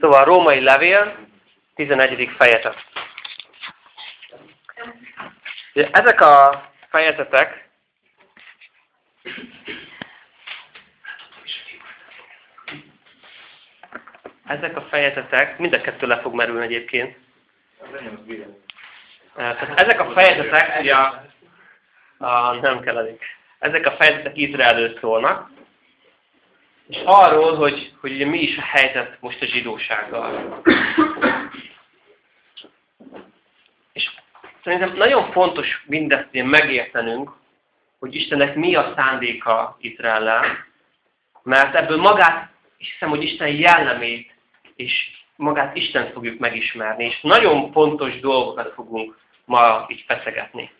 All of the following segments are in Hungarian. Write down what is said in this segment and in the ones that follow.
Szóval a római levél, 11. fejezet. Ezek a fejezetek ezek a fejezetek, mind a kettő le fog merülni egyébként. Ezek a fejezetek, ugye, a, nem kell elég. Ezek a fejezetek Izraelről szólnak, és arról, hogy, hogy ugye mi is a helyzet most a zsidósággal. És szerintem nagyon fontos mindezt megértenünk, hogy Istennek mi a szándéka Izraellel, mert ebből magát, hiszem, hogy Isten jellemét és magát Isten fogjuk megismerni, és nagyon fontos dolgokat fogunk ma így feszegetni.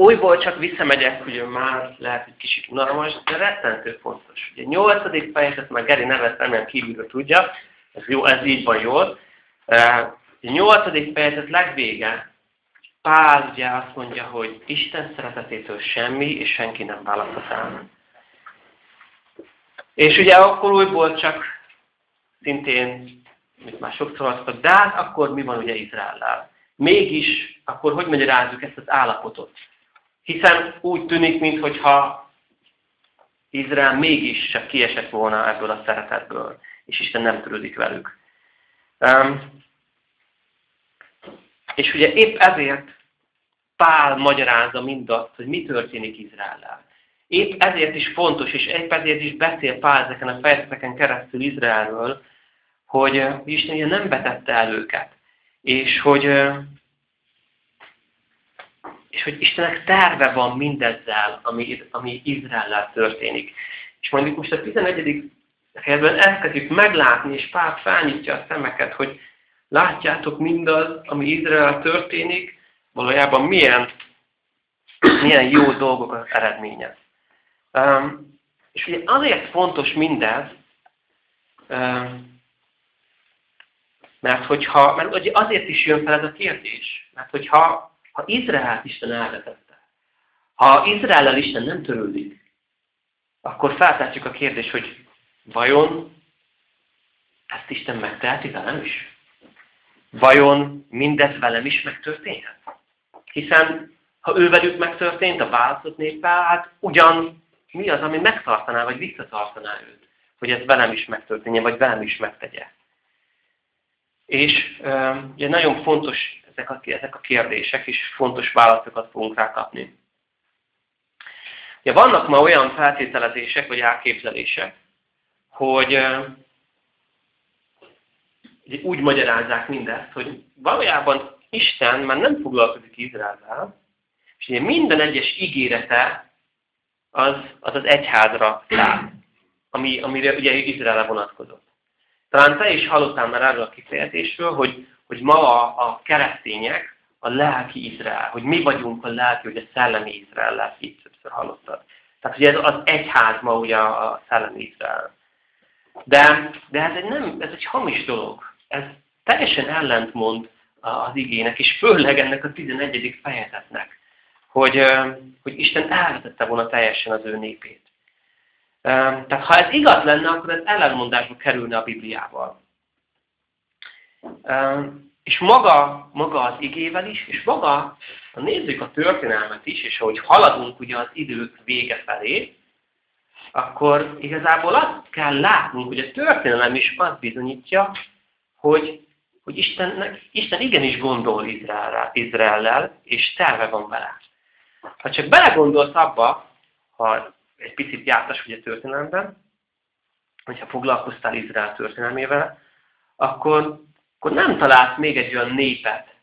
Újból csak visszamegyek, ugye már lehet egy kicsit unalmas, de rettentő fontos. Ugye nyolcadik fejezet, már Geri nevet remélem kívülről tudja, ez, jó, ez így van jól. A nyolcadik fejezet legvége, Pál ugye azt mondja, hogy Isten szeretetétől semmi és senki nem választhat el. És ugye akkor újból csak szintén, mint már sokszor hoztak, de hát akkor mi van ugye Izraellel? Mégis, akkor hogy magyarázzuk ezt az állapotot? Hiszen úgy tűnik, mintha Izrael mégis csak kiesett volna ebből a szeretetből, és Isten nem törődik velük. Um, és ugye épp ezért Pál magyarázza mindazt, hogy mi történik Izraellel. Épp ezért is fontos, és épp ezért is beszél Pál ezeken a fejezeteken keresztül Izraelről, hogy Isten ugye nem vetette el őket, és hogy, és hogy Istennek terve van mindezzel, ami, ami Izraellel történik. És mondjuk most a 11. helyben ezt kezdjük meglátni, és Pál felnyitja a szemeket, hogy látjátok mindaz, ami Izrael történik, valójában milyen, milyen jó dolgokat eredményez. Um, és ugye azért fontos mindez, um, mert hogyha, mert ugye azért is jön fel ez a kérdés, mert hogyha ha Izraelt Isten elvetette, ha Izraellel Isten nem törődik, akkor feltehetjük a kérdést, hogy vajon ezt Isten megteheti velem is? Vajon mindez velem is megtörténhet? Hiszen ha ő velük megtörtént, a választott néppel, hát ugyan mi az, ami megtartaná, vagy visszatartaná őt, hogy ez velem is megtörténjen, vagy velem is megtegye. És ugye nagyon fontos ezek a, ezek a kérdések, és fontos válaszokat fogunk rá kapni. Ugye vannak ma olyan feltételezések, vagy elképzelések, hogy úgy magyarázzák mindezt, hogy valójában Isten már nem foglalkozik Izraelvel, és ugye minden egyes ígérete az az, az egyházra száll, ami, amire ugye Izraelre vonatkozott. Talán te is hallottál már erről a kifejezésről, hogy, hogy ma a, keresztények a lelki Izrael, hogy mi vagyunk a lelki, hogy a szellemi Izrael lesz, így többször hallottad. Tehát, hogy ez az egyház ma ugye a szellemi Izrael. De, de ez, egy nem, ez egy hamis dolog. Ez teljesen ellentmond az igének, és főleg ennek a 11. fejezetnek hogy, hogy Isten elvetette volna teljesen az ő népét. Tehát ha ez igaz lenne, akkor ez ellenmondásba kerülne a Bibliával. És maga, maga az igével is, és maga, ha nézzük a történelmet is, és ahogy haladunk ugye az idők vége felé, akkor igazából azt kell látnunk, hogy a történelem is azt bizonyítja, hogy, hogy Istennek, Isten igenis gondol Izrael, Izraellel, és terve van vele. Ha csak belegondolsz abba, ha egy picit jártas ugye történelemben, hogyha foglalkoztál Izrael történelmével, akkor, akkor nem találsz még egy olyan népet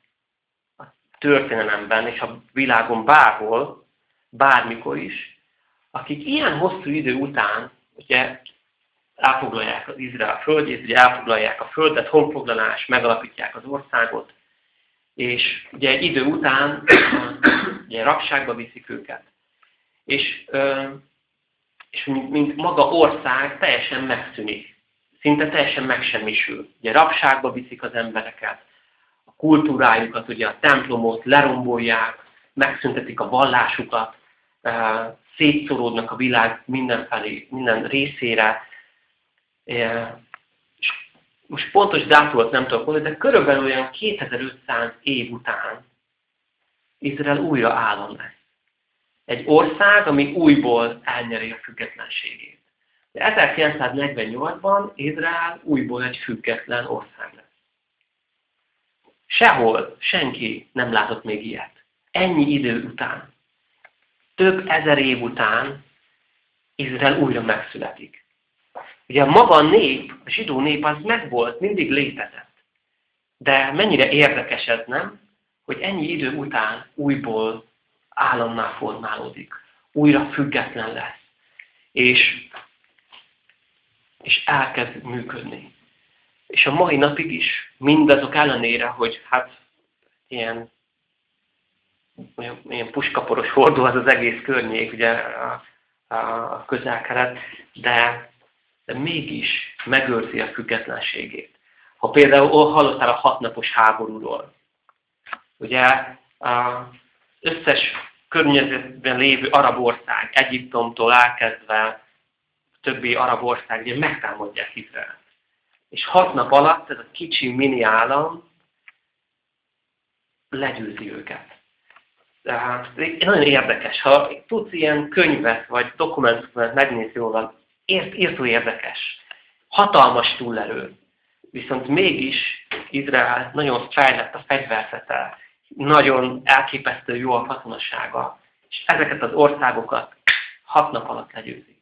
a történelemben és a világon bárhol, bármikor is, akik ilyen hosszú idő után ugye elfoglalják az Izrael földjét, ugye elfoglalják a földet, honfoglalás, megalapítják az országot, és ugye egy idő után ugye rabságba viszik őket. És, és mint, mint maga ország teljesen megszűnik. Szinte teljesen megsemmisül. Ugye rabságba viszik az embereket, a kultúrájukat, ugye a templomot lerombolják, megszüntetik a vallásukat, szétszoródnak a világ mindenfelé, minden részére, És most pontos dátumot nem tudok mondani, de körülbelül olyan 2500 év után Izrael újra állam lesz. Egy ország, ami újból elnyeri a függetlenségét. De 1948-ban Izrael újból egy független ország lesz. Sehol senki nem látott még ilyet. Ennyi idő után. Több ezer év után Izrael újra megszületik. Ugye maga a nép, a zsidó nép az megvolt, mindig létezett. De mennyire érdekes ez, nem? Hogy ennyi idő után újból állammá formálódik. Újra független lesz. És, és elkezd működni. És a mai napig is, mindazok ellenére, hogy hát ilyen, ilyen puskaporos hordó az az egész környék, ugye a, a közel de, de mégis megőrzi a függetlenségét. Ha például hallottál a hatnapos háborúról, ugye összes környezetben lévő arab ország, Egyiptomtól elkezdve többi arab ország, ugye megtámadják Izraelt. És hat nap alatt ez a kicsi mini állam legyőzi őket. Tehát nagyon érdekes. Ha tudsz ilyen könyvet vagy dokumentumot megnézni róla, ért, írtó érdekes. Hatalmas túlerő. Viszont mégis Izrael nagyon fejlett a fegyverzete, nagyon elképesztő jó a katonasága, és ezeket az országokat hat nap alatt legyőzi.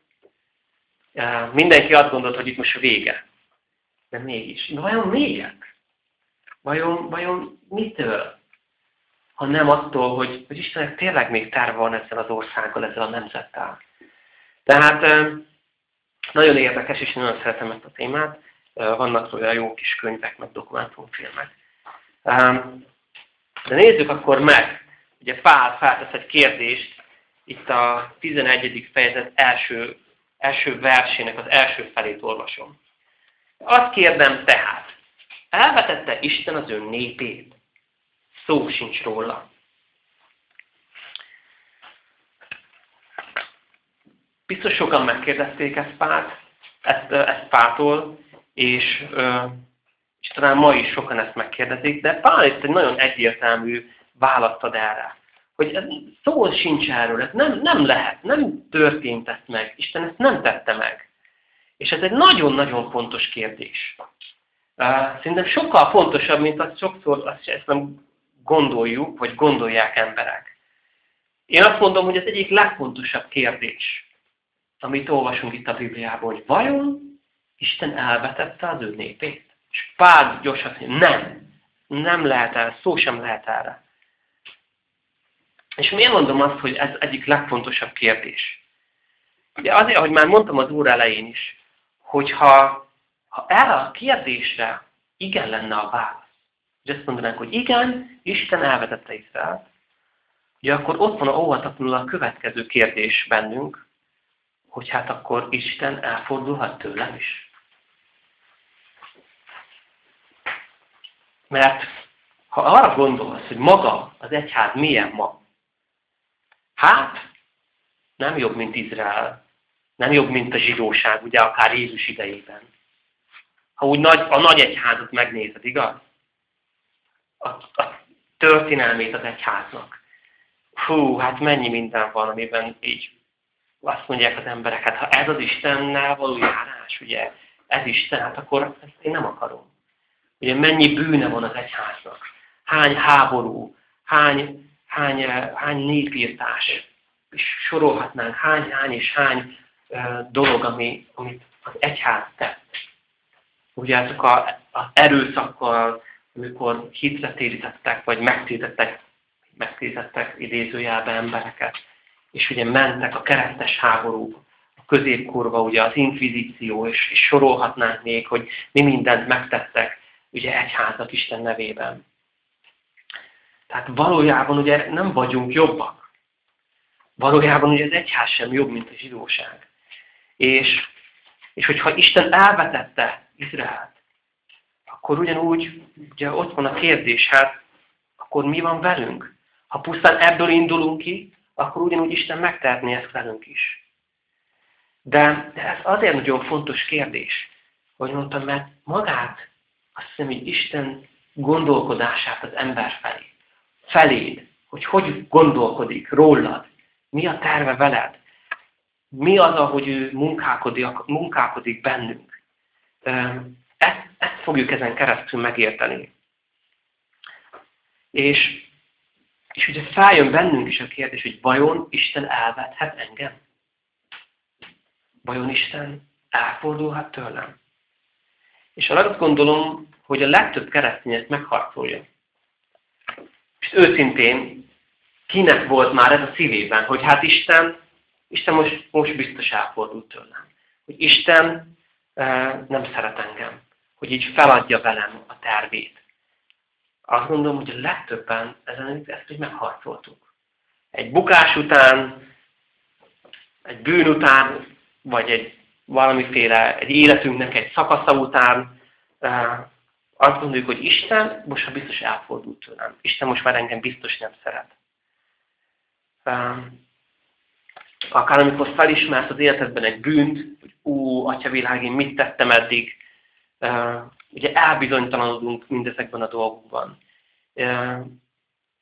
Mindenki azt gondolt, hogy itt most vége. De mégis. De vajon miért? Vajon, vajon mitől? Ha nem attól, hogy, hogy Istennek tényleg még terve van ezzel az országgal, ezzel a nemzettel. Tehát nagyon érdekes, és nagyon szeretem ezt a témát. Vannak olyan jó kis könyvek, meg dokumentumfilmek. De nézzük akkor meg. Ugye Pál feltesz egy kérdést, itt a 11. fejezet első, első versének az első felét olvasom. Azt kérdem tehát, elvetette Isten az ön népét? Szó sincs róla. Biztos sokan megkérdezték ezt Pált, ezt, ezt Pától, és, és talán ma is sokan ezt megkérdezik, de Pál itt egy nagyon egyértelmű választ ad erre. Hogy ez szó sincs erről, ez nem, nem lehet, nem történt ezt meg, Isten ezt nem tette meg. És ez egy nagyon-nagyon fontos kérdés. Szerintem sokkal fontosabb, mint azt sokszor azt ezt nem gondoljuk, vagy gondolják emberek. Én azt mondom, hogy ez egyik legfontosabb kérdés, amit olvasunk itt a Bibliában, hogy vajon Isten elvetette az ő népét? És Pál gyorsan nem, nem lehet el, szó sem lehet erre. És miért mondom azt, hogy ez egyik legfontosabb kérdés? Ugye azért, ahogy már mondtam az úr elején is, hogyha ha erre a kérdésre igen lenne a válasz, és azt mondanánk, hogy igen, Isten elvetette Izraelt, ugye akkor ott van óvatatlanul a következő kérdés bennünk, hogy hát akkor Isten elfordulhat tőlem is. Mert ha arra gondolsz, hogy maga az egyház milyen ma, hát nem jobb, mint Izrael, nem jobb, mint a zsidóság, ugye akár Jézus idejében. Ha úgy nagy, a nagy egyházat megnézed, igaz? A, a történelmét az egyháznak. Hú, hát mennyi minden van, amiben így azt mondják az emberek, hát ha ez az Istennel való járás, ugye, ez Isten, hát akkor ezt én nem akarom. Ugye mennyi bűne van az egyháznak, hány háború, hány, hány, hány népírtás, és sorolhatnánk hány, hány és hány dolog, ami, amit az egyház tett. Ugye ezek a, az erőszakkal, amikor hitre térítettek, vagy megtérítettek, megtérítettek idézőjelbe embereket, és ugye mentek a keresztes háború, a középkorba, ugye az inkvizíció, és, és sorolhatnánk még, hogy mi mindent megtettek, ugye egyházak Isten nevében. Tehát valójában ugye nem vagyunk jobbak. Valójában ugye az egyház sem jobb, mint a zsidóság. És, és hogyha Isten elvetette Izraelt, akkor ugyanúgy ugye ott van a kérdés, hát akkor mi van velünk? Ha pusztán ebből indulunk ki, akkor ugyanúgy Isten megtehetné ezt velünk is. De, de ez azért nagyon fontos kérdés, Hogy mondtam, mert magát, azt hiszem, hogy Isten gondolkodását az ember felé, feléd, hogy hogy gondolkodik rólad, mi a terve veled, mi az, ahogy ő munkálkodik, munkálkodik bennünk. Ezt, ezt fogjuk ezen keresztül megérteni. És, és ugye feljön bennünk is a kérdés, hogy vajon Isten elvethet engem? Vajon Isten elfordulhat tőlem? És azt gondolom, hogy a legtöbb keresztényet megharcolja. És őszintén, kinek volt már ez a szívében, hogy hát Isten, Isten most, most biztos elfordult tőlem. Hogy Isten e, nem szeret engem. Hogy így feladja velem a tervét. Azt gondolom, hogy a legtöbben ezen ezt így megharcoltuk. Egy bukás után, egy bűn után, vagy egy valamiféle, egy életünknek egy szakasza után azt gondoljuk, hogy Isten most már biztos elfordult tőlem. Isten most már engem biztos nem szeret. Akár amikor felismert az életedben egy bűnt, hogy ú, atya én mit tettem eddig, ugye elbizonytalanodunk mindezekben a dolgokban.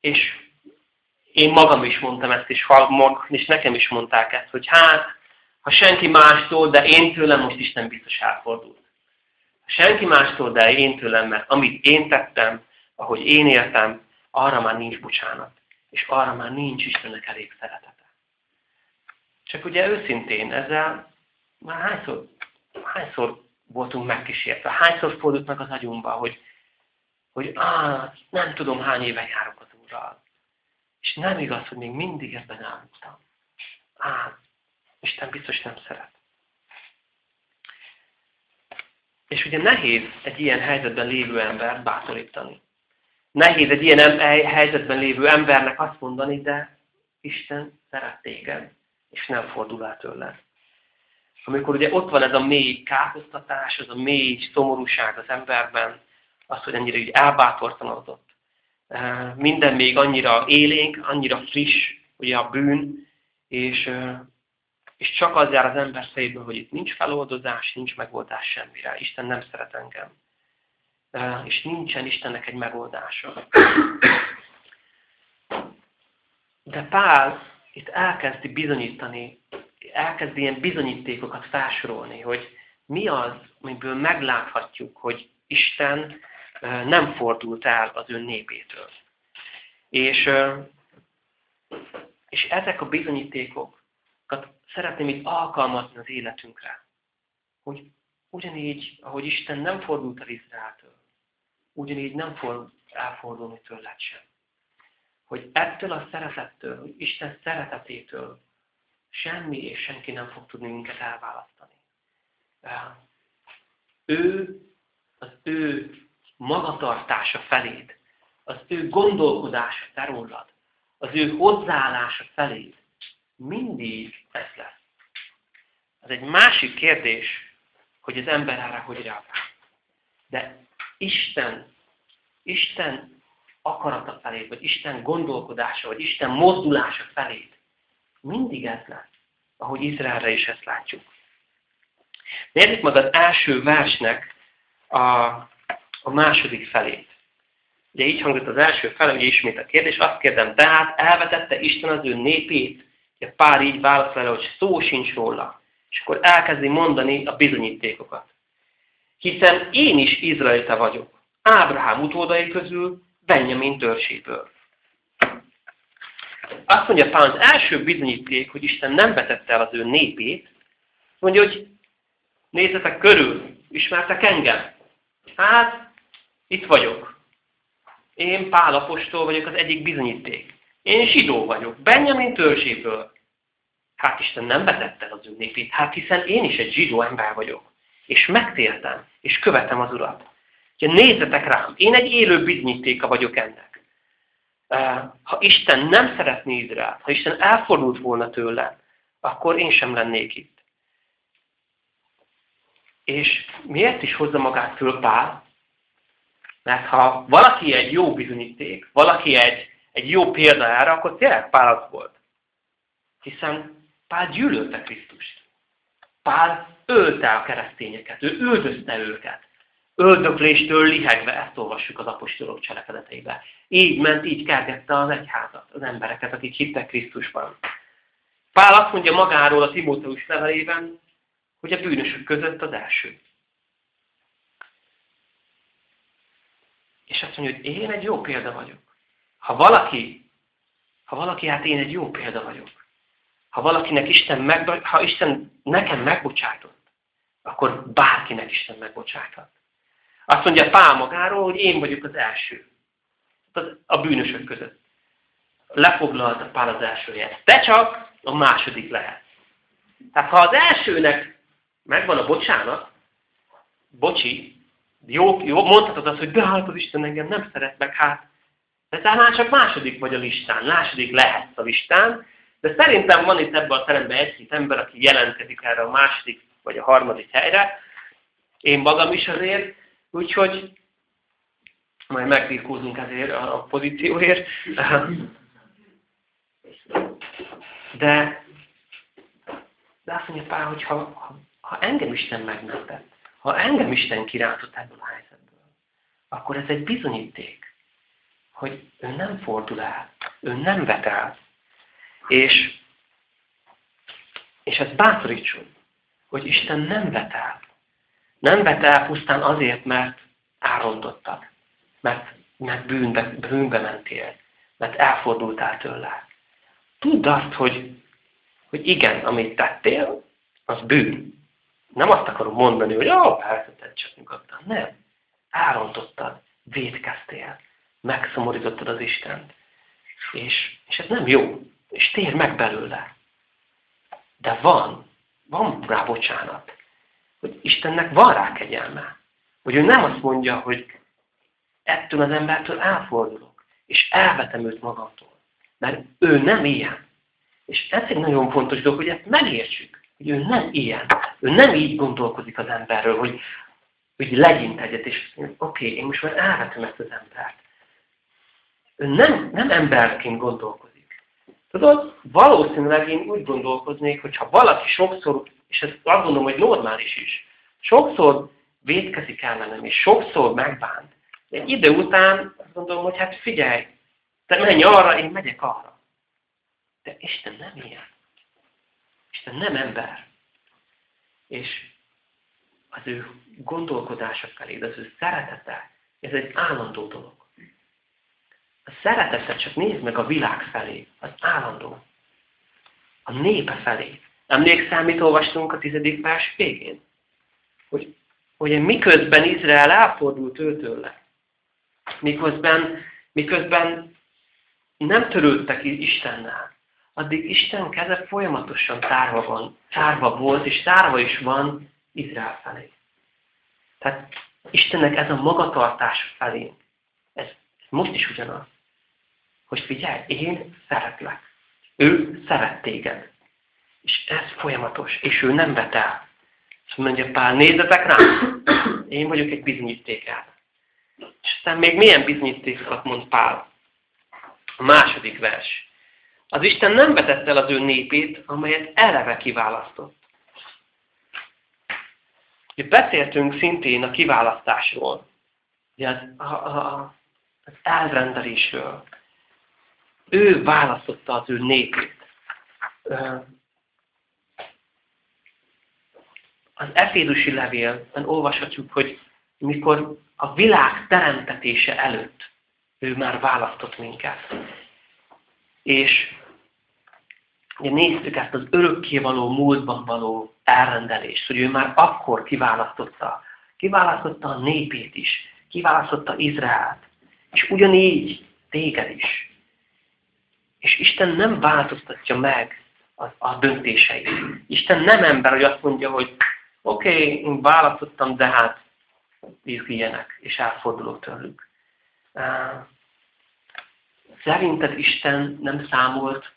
És én magam is mondtam ezt, és, és nekem is mondták ezt, hogy hát, ha senki mástól, de én tőlem most Isten biztos elfordult. Senki mástól, de én tőlem, mert amit én tettem, ahogy én éltem, arra már nincs bocsánat. És arra már nincs Istennek elég szeretete. Csak ugye őszintén ezzel már hányszor, hányszor voltunk megkísértve, hányszor fordult meg az agyunkba, hogy, hogy á, nem tudom hány éve járok az Úrral. És nem igaz, hogy még mindig ebben álltam. Á, Isten biztos nem szeret. És ugye nehéz egy ilyen helyzetben lévő ember bátorítani. Nehéz egy ilyen helyzetben lévő embernek azt mondani, de Isten szeret téged, és nem fordul el tőled. Amikor ugye ott van ez a mély káposztatás, az a mély szomorúság az emberben, az, hogy ennyire így elbátortalanodott. Minden még annyira élénk, annyira friss, ugye a bűn, és és csak az jár az ember fejéből, hogy itt nincs feloldozás, nincs megoldás semmire. Isten nem szeret engem. És nincsen Istennek egy megoldása. De Pál itt elkezdi bizonyítani, elkezdi ilyen bizonyítékokat felsorolni, hogy mi az, amiből megláthatjuk, hogy Isten nem fordult el az ön népétől. És, és ezek a bizonyítékok szeretném itt alkalmazni az életünkre. Hogy ugyanígy, ahogy Isten nem fordult el Izraeltől, ugyanígy nem fog elfordulni tőled sem. Hogy ettől a szeretettől, hogy Isten szeretetétől semmi és senki nem fog tudni minket elválasztani. Ő, az ő magatartása feléd, az ő gondolkodása te rólad, az ő hozzáállása feléd, mindig ez lesz. Ez egy másik kérdés, hogy az ember erre hogy reagál. De Isten, Isten akarata felé, vagy Isten gondolkodása, vagy Isten mozdulása felé mindig ez lesz, ahogy Izraelre is ezt látjuk. Nézzük meg az első versnek a, a második felét. Ugye így hangzott az első fele, ugye ismét a kérdés, azt kérdem, tehát elvetette Isten az ő népét a pár így válaszol hogy szó sincs róla. És akkor elkezdi mondani a bizonyítékokat. Hiszen én is izraelita vagyok. Ábrahám utódai közül, Benjamin törzséből. Azt mondja Pál, az első bizonyíték, hogy Isten nem vetette el az ő népét, mondja, hogy nézzetek körül, ismertek engem? Hát, itt vagyok. Én Pál apostol vagyok az egyik bizonyíték. Én zsidó vagyok, Benjamin törzséből. Hát Isten nem vetette az ő hát hiszen én is egy zsidó ember vagyok. És megtértem, és követem az Urat. Ugye nézzetek rám, én egy élő bizonyítéka vagyok ennek. Ha Isten nem szeretné Izraelt, ha Isten elfordult volna tőle, akkor én sem lennék itt. És miért is hozza magát föl Pál? Mert ha valaki egy jó bizonyíték, valaki egy, egy jó példa erre, akkor tényleg Pál az volt. Hiszen Pál gyűlölte Krisztust. Pál ölte a keresztényeket, ő üldözte őket. Öldökléstől lihegve, ezt olvassuk az apostolok cselekedeteiben. Így ment, így kergette az egyházat, az embereket, akik hittek Krisztusban. Pál azt mondja magáról a Timóteus levelében, hogy a bűnösök között az első. És azt mondja, hogy én egy jó példa vagyok. Ha valaki, ha valaki, hát én egy jó példa vagyok. Ha valakinek Isten, meg, ha Isten nekem megbocsátott, akkor bárkinek Isten megbocsáthat. Azt mondja Pál magáról, hogy én vagyok az első. A bűnösök között. Lefoglalta Pál az első helyet. Te csak a második lehet. Tehát ha az elsőnek megvan a bocsánat, bocsi, jó, jó mondhatod azt, hogy de hát az Isten engem nem szeret meg, hát. De már csak második vagy a listán, második lehetsz a listán, de szerintem van itt ebben a teremben egy-két ember, aki jelentkezik erre a második vagy a harmadik helyre. Én magam is azért, úgyhogy majd megbírkózunk ezért a pozícióért. De, de azt mondja Pál, hogy ha, ha, ha engem Isten megmentett, ha engem Isten kirántott ebből a helyzetből, akkor ez egy bizonyíték, hogy ő nem fordul el, ő nem vet el. És, és ez bátorítson, hogy Isten nem vet el. Nem vet el pusztán azért, mert árontottak, mert, mert bűnbe, bűnbe mentél, mert elfordultál tőle. Tudd azt, hogy, hogy igen, amit tettél, az bűn. Nem azt akarom mondani, hogy ó, persze, te csak nyugodtan. Nem. Árontottad, védkeztél, megszomorítottad az Istent. És, és ez nem jó. És tér meg belőle. De van, van rá bocsánat. Hogy Istennek van rá kegyelme. Hogy ő nem azt mondja, hogy ettől az embertől elfordulok, és elvetem őt magamtól. Mert ő nem ilyen. És ez egy nagyon fontos dolog, hogy ezt megértsük, hogy ő nem ilyen. Ő nem így gondolkozik az emberről, hogy, hogy legyint egyet, és oké, okay, én most már elvetem ezt az embert. Ő nem, nem emberként gondolkozik. Tudod, valószínűleg én úgy gondolkoznék, hogy ha valaki sokszor, és ezt azt gondolom, hogy normális is, sokszor védkezik ellenem, és sokszor megbánt, egy idő után azt gondolom, hogy hát figyelj, te menj arra, én megyek arra. De Isten nem ilyen. Isten nem ember. És az ő gondolkodása felé, az ő szeretete, ez egy állandó dolog. A csak nézd meg a világ felé, az állandó. A népe felé. Emlékszel, mit olvastunk a tizedik vers végén? Hogy, hogy miközben Izrael elfordult őtőle, miközben, miközben nem törődtek Istennel, addig Isten keze folyamatosan tárva, van, tárva volt, és tárva is van Izrael felé. Tehát Istennek ez a magatartás felé, ez most is ugyanaz, hogy figyelj, én szeretlek. Ő szeret téged. És ez folyamatos, és ő nem vet el. És mondja Pál, nézzetek rám, én vagyok egy bizonyíték És aztán még milyen bizonyítékokat mond Pál? A második vers. Az Isten nem vetett el az ő népét, amelyet eleve kiválasztott. Beszéltünk szintén a kiválasztásról, az, a, a, az elrendelésről. Ő választotta az ő népét. Az Efédusi levélben olvashatjuk, hogy mikor a világ teremtetése előtt ő már választott minket. És néztük ezt az örökkévaló múltban való elrendelést, hogy ő már akkor kiválasztotta. Kiválasztotta a népét is, kiválasztotta Izraelt, és ugyanígy téged is. És Isten nem változtatja meg a, a döntéseit. Isten nem ember, hogy azt mondja, hogy oké, okay, választottam, de hát ilyenek, és elfordulok tőlük. Szerinted Isten nem számolt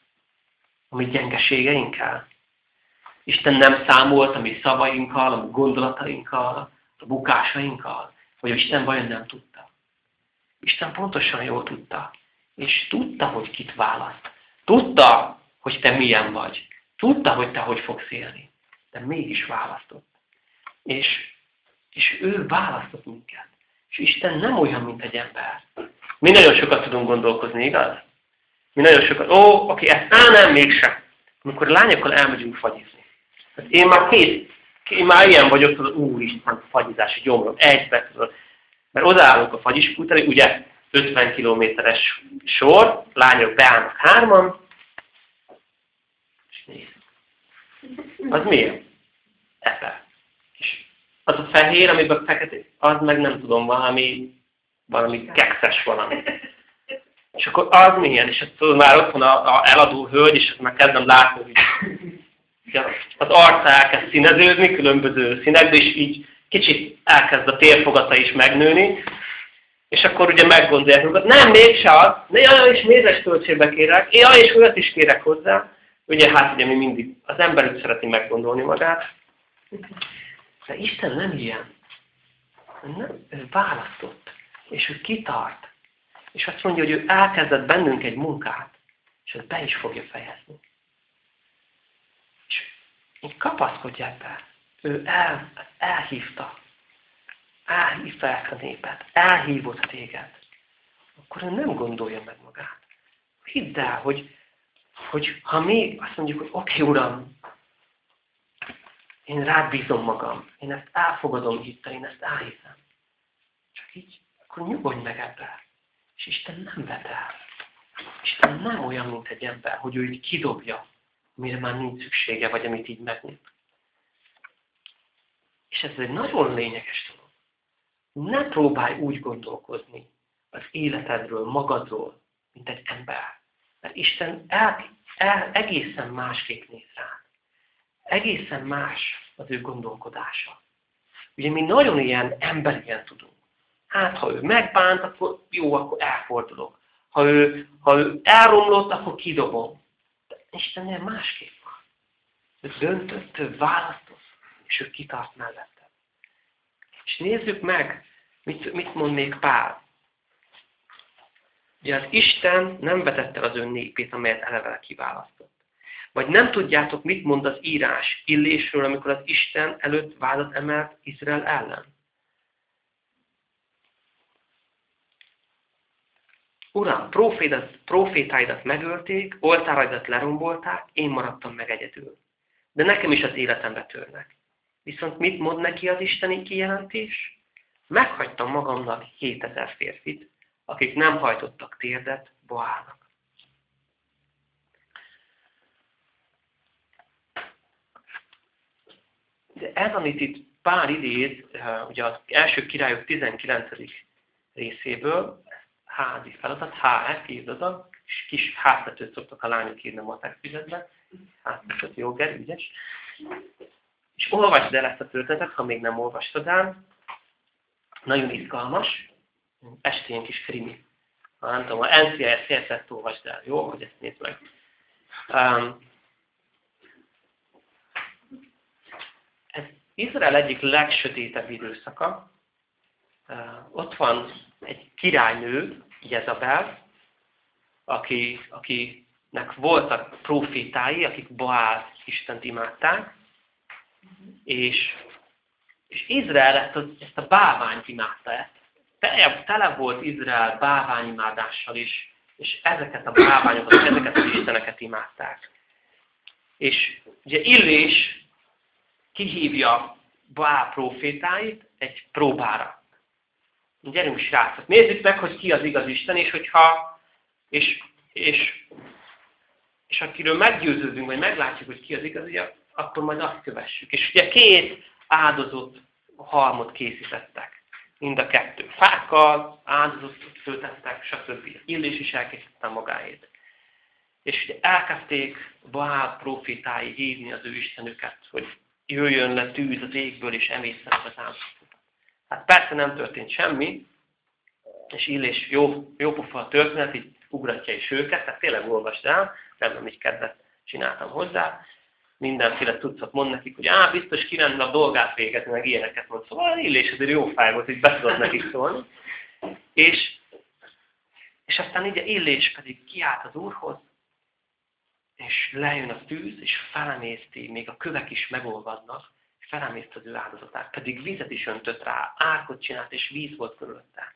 a mi gyengeségeinkkel? Isten nem számolt a mi szavainkkal, a mi gondolatainkkal, a bukásainkkal? Vagy Isten vajon nem tudta? Isten pontosan jól tudta. És tudta, hogy kit választ. Tudta, hogy te milyen vagy. Tudta, hogy te hogy fogsz élni. de mégis választott. És, és ő választott minket. És Isten nem olyan, mint egy ember. Mi nagyon sokat tudunk gondolkozni, igaz? Mi nagyon sokat, ó, oké, ezt á, nem, mégsem. Amikor lányokkal elmegyünk fagyizni. Hát én már két, én már ilyen vagyok, tudod, úristen, fagyizási gyomrom, egybe, tudod. Mert odaállunk a fagyispult elé, ugye 50 kilométeres sor, lányok beállnak hárman, és néz. Az miért? Epe. És az a fehér, amiben fekete, az meg nem tudom, valami, valami kekszes valami. És akkor az milyen, és akkor már ott van a, a eladó hölgy, és már kezdem látni, hogy az arca elkezd színeződni, különböző színekbe, és így kicsit elkezd a térfogata is megnőni, és akkor ugye meggondolják hogy nem, mégse az, ne, és mézes töltsébe kérek, ja, és olyat is kérek hozzá. Ugye hát ugye mi mindig, az ember úgy szereti meggondolni magát. De Isten nem ilyen. Nem, ő választott, és ő kitart. És azt mondja, hogy ő elkezdett bennünk egy munkát, és ezt be is fogja fejezni. És így kapaszkodják be. Ő el, elhívta. Elhívta ezt a népet. Elhívott téged. Akkor ő nem gondolja meg magát. Hidd el, hogy, hogy ha mi azt mondjuk, hogy oké, okay, Uram, én rád bízom magam, én ezt elfogadom hittel, én ezt elhiszem. Csak így, akkor nyugodj meg ebben. És Isten nem vet el. Isten nem olyan, mint egy ember, hogy ő így kidobja, mire már nincs szüksége, vagy amit így megnyit. És ez egy nagyon lényeges dolog. Ne próbálj úgy gondolkozni az életedről, magadról, mint egy ember. Mert Isten el, el, egészen másképp néz rá. Egészen más az ő gondolkodása. Ugye mi nagyon ilyen emberien tudunk. Hát, ha ő megbánt, akkor jó, akkor elfordulok. Ha ő, ha ő elromlott, akkor kidobom. De Istennél másképp van. Ő döntött, ő választott, és ő kitart mellette. És nézzük meg, mit, mit mond még Pál. Ugye az Isten nem vetette az ön népét, amelyet eleve kiválasztott. Vagy nem tudjátok, mit mond az írás illésről, amikor az Isten előtt vádat emelt Izrael ellen? Uram, profétat, profétáidat megölték, oltáraidat lerombolták, én maradtam meg egyedül. De nekem is az életembe törnek. Viszont mit mond neki az isteni kijelentés? Meghagytam magamnak 7000 férfit, akik nem hajtottak térdet Boának. De ez, amit itt Pál idéz, eh, ugye az első királyok 19. részéből, házi feladat, HF írd oda, és kis háztetőt szoktak a lányok írni a matek füzetbe. Háztetőt, jó, Geri, ügyes. És olvasd el ezt a történetet, ha még nem olvastad el. Nagyon izgalmas. Estén kis krimi. Ha nem tudom, a NCIS szélszett olvasd el, jó? Hogy ezt nézd meg. Um, ez Izrael egyik legsötétebb időszaka. Uh, ott van egy királynő, Jezabel, aki, akinek voltak profétái, akik Baál Istent imádták, és, és Izrael ezt a, ezt a báványt imádta ezt. Tele, volt Izrael báványimádással is, és ezeket a báványokat, ezeket az isteneket imádták. És ugye Illés kihívja Baál profétáit egy próbára. Gyerünk srácok, nézzük meg, hogy ki az igaz Isten, és hogyha, és, és, és akiről meggyőződünk, vagy meglátjuk, hogy ki az igaz, ugye, akkor majd azt kövessük. És ugye két áldozott halmot készítettek. Mind a kettő. Fákkal áldozatot föltettek, stb. Illés is elkészítette magáét. És ugye elkezdték Baál profitái hívni az ő Istenüket, hogy jöjjön le tűz az égből, és emészen az áldozatot. Hát persze nem történt semmi, és Illés jó, jó pufa a történet, így ugratja is őket, tehát tényleg olvasd el, nem így kedvet csináltam hozzá. Mindenféle tudszat mond nekik, hogy á, biztos kirendel a dolgát végezni, meg ilyeneket mond. Szóval Illés azért jó fáj volt, hogy be tudod nekik szólni. És, és aztán így Illés pedig kiállt az Úrhoz, és lejön a tűz, és felemészti, még a kövek is megolvadnak, és felemészti az ő áldozatát. Pedig vizet is öntött rá, árkot csinált, és víz volt körülötte.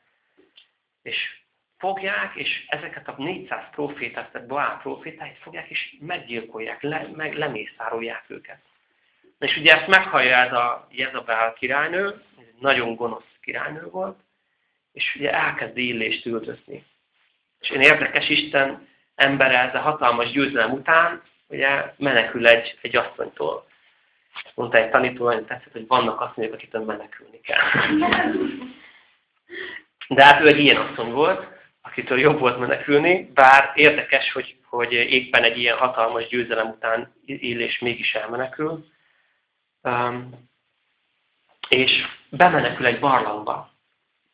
És fogják, és ezeket a 400 profétát, tehát Baál profétáit fogják, és meggyilkolják, le, meg lemészárolják őket. És ugye ezt meghallja ez a Jezabel királynő, ez egy nagyon gonosz királynő volt, és ugye elkezd illést üldözni. És én érdekes Isten embere ez a hatalmas győzelem után, ugye menekül egy, egy asszonytól. Mondta egy tanító, hogy tetszett, hogy vannak asszonyok, akitől menekülni kell. De hát ő egy ilyen asszony volt, akitől jobb volt menekülni, bár érdekes, hogy, hogy éppen egy ilyen hatalmas győzelem után illés mégis elmenekül. Um, és bemenekül egy barlangba.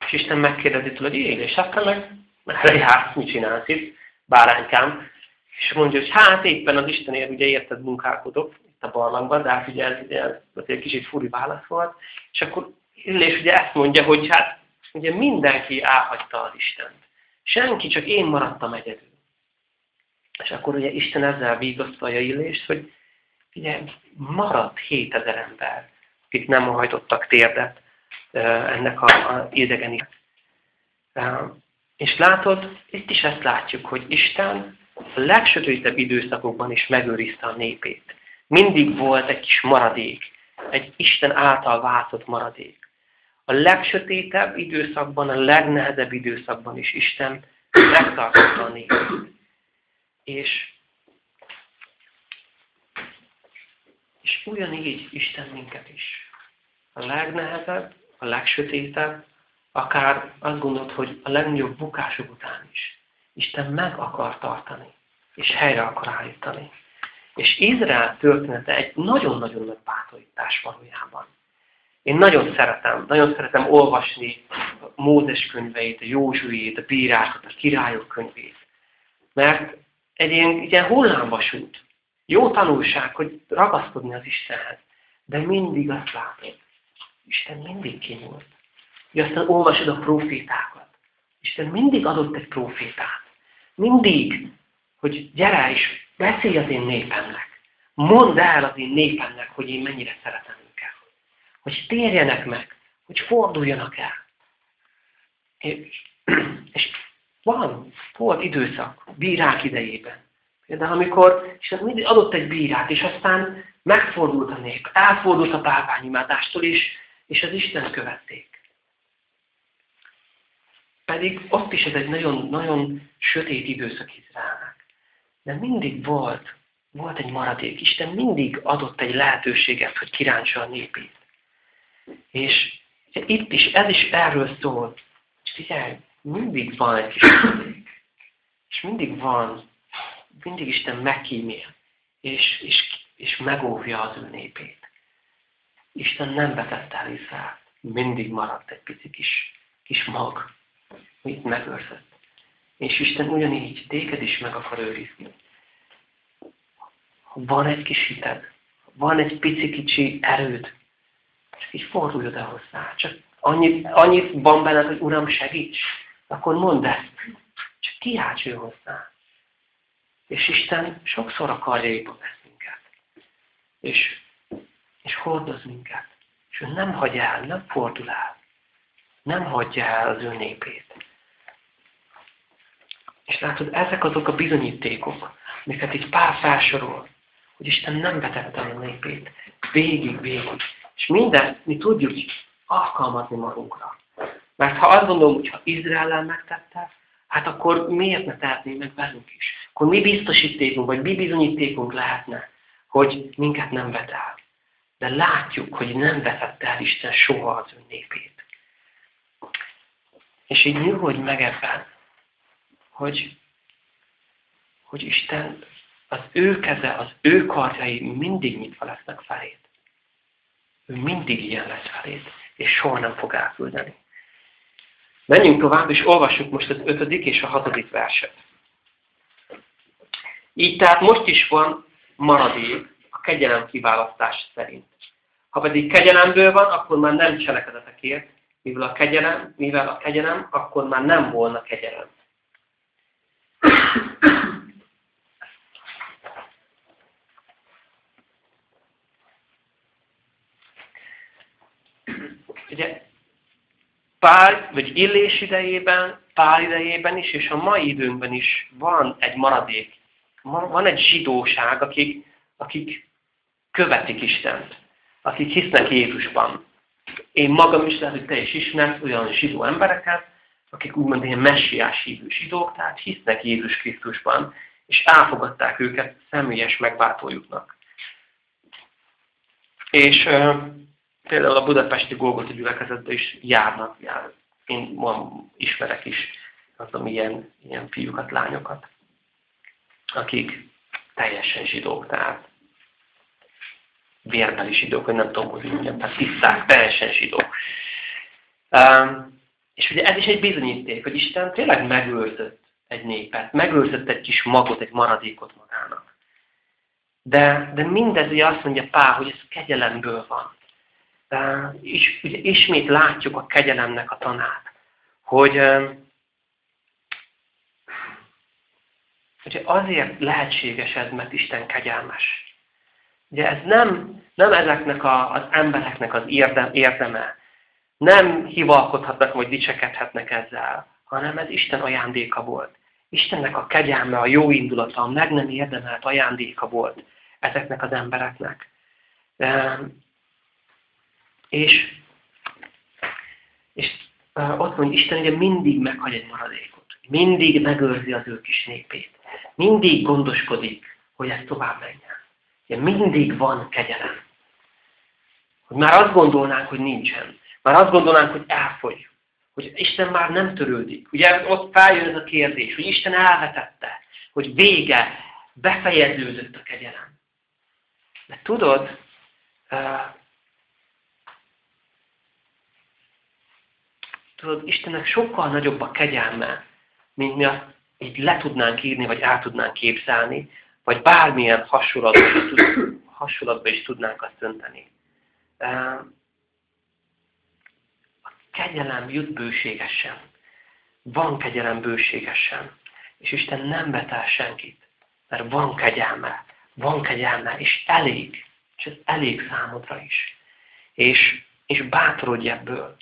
És Isten megkérdezi tőle, hogy élés, hát te meg erre jársz, mit csinálsz itt, báránykám. És mondja, hogy hát éppen az Istenért ugye érted munkálkodok itt a barlangban, de hát ugye ez, ez egy kicsit furi válasz volt. És akkor Illés ugye ezt mondja, hogy hát ugye mindenki elhagyta az Istent. Senki, csak én maradtam egyedül. És akkor ugye Isten ezzel vigasztalja Illést, hogy ugye maradt 7000 ember, akik nem hajtottak térdet ennek a, idegeni. És látod, itt is ezt látjuk, hogy Isten a legsötétebb időszakokban is megőrizte a népét. Mindig volt egy kis maradék, egy Isten által váltott maradék. A legsötétebb időszakban, a legnehezebb időszakban is Isten megtartotta a népét. És, és ugyanígy Isten minket is. A legnehezebb, a legsötétebb, akár azt gondolod, hogy a legnagyobb bukások után is. Isten meg akar tartani, és helyre akar állítani. És Izrael története egy nagyon-nagyon nagy bátorítás valójában. Én nagyon szeretem, nagyon szeretem olvasni a Mózes könyveit, a Józsuét, a bírákat, a királyok könyvét. Mert egy ilyen, ilyen hullámvasút, jó tanulság, hogy ragaszkodni az Istenhez. De mindig azt látod, Isten mindig kinyúlt. Hogy aztán olvasod a profétákat. Isten mindig adott egy profétát. Mindig, hogy gyere és beszélj az én népemnek. Mondd el az én népemnek, hogy én mennyire szeretem. Hogy térjenek meg, hogy forduljanak el. És, van, volt időszak, bírák idejében. Például amikor Isten mindig adott egy bírát, és aztán megfordult a nép, elfordult a bálványimádástól, és, és az Isten követték. Pedig ott is ez egy nagyon, nagyon sötét időszak Izraelnek. De mindig volt, volt egy maradék. Isten mindig adott egy lehetőséget, hogy kirántsa a népét. És itt is, ez is erről szól. És figyelj, mindig van egy kis. És mindig van, mindig Isten megkímél, és, és, és megóvja az ő népét. Isten nem vetette el Izraelt. Mindig maradt egy pici kis, kis mag, mit megőrzött. És Isten ugyanígy téged is meg akar őrizni. Van egy kis hited, van egy pici kicsi erőd, csak így fordulj oda hozzá. Csak annyit, annyit van benned, hogy Uram, segíts, akkor mondd ezt. Csak kiálts ő hozzá. És Isten sokszor akarja épp minket. És, és hordoz minket. És ő nem hagy el, nem fordul el. Nem hagyja el az ő népét. És látod, ezek azok a bizonyítékok, amiket itt Pál felsorol, hogy Isten nem vetette a népét. Végig, végig. És mindezt mi tudjuk alkalmazni magunkra. Mert ha azt gondolom, hogy ha Izrael megtette, hát akkor miért ne tehetné meg velünk is? Akkor mi biztosítékunk, vagy mi bizonyítékunk lehetne, hogy minket nem vet el. De látjuk, hogy nem vetette el Isten soha az ő népét. És így nyugodj meg ebben, hogy, hogy Isten, az ő keze, az ő karjai mindig nyitva lesznek felét. Ő mindig ilyen lesz felét, és soha nem fog elküldeni. Menjünk tovább, és olvassuk most az ötödik és a hatodik verset. Így tehát most is van maradék a kegyelem kiválasztás szerint. Ha pedig kegyelemből van, akkor már nem cselekedetekért, mivel a kegyelem, mivel a kegyelem, akkor már nem volna kegyelem. Ugye Pál, vagy Illés idejében, Pál idejében is, és a mai időnkben is van egy maradék. Van egy zsidóság, akik, akik követik Istent, akik hisznek Jézusban. Én magam is lehet, hogy te is ismersz olyan zsidó embereket, akik úgymond ilyen messiás hívő zsidók, tehát hisznek Jézus Krisztusban, és elfogadták őket személyes megváltójuknak. És például a budapesti Golgota gyülekezetbe is járnak, jár. Én ma ismerek is azon ilyen, ilyen fiúkat, lányokat, akik teljesen zsidók, tehát vérbeli zsidók, hogy nem tudom, hogy mondjam, tehát tiszták, teljesen zsidók. Um, és ugye ez is egy bizonyíték, hogy Isten tényleg megőrzött egy népet, megőrzött egy kis magot, egy maradékot magának. De, de mindez ugye azt mondja Pál, hogy ez kegyelemből van. De, és ugye ismét látjuk a kegyelemnek a tanát, hogy, hogy azért lehetséges ez, mert Isten kegyelmes. Ugye ez nem, nem ezeknek a, az embereknek az érdem, érdeme, nem hivalkodhatnak, vagy dicsekedhetnek ezzel, hanem ez Isten ajándéka volt. Istennek a kegyelme, a jó indulata, a meg nem érdemelt ajándéka volt ezeknek az embereknek. És, és ott mondja, Isten ugye mindig meghagy egy maradékot. Mindig megőrzi az ő kis népét. Mindig gondoskodik, hogy ez tovább menjen. Ugye mindig van kegyelem. Hogy már azt gondolnánk, hogy nincsen. Már azt gondolnánk, hogy elfogy. Hogy Isten már nem törődik. Ugye ott feljön ez a kérdés, hogy Isten elvetette, hogy vége, befejeződött a kegyelem. De tudod, tudod, Istennek sokkal nagyobb a kegyelme, mint mi azt így le tudnánk írni, vagy át tudnánk képzelni, vagy bármilyen hasonlatban is tudnánk azt önteni. Uh, kegyelem jut bőségesen. Van kegyelem bőségesen. És Isten nem betel senkit. Mert van kegyelme. Van kegyelme, és elég. És ez elég számodra is. És, és bátorodj ebből,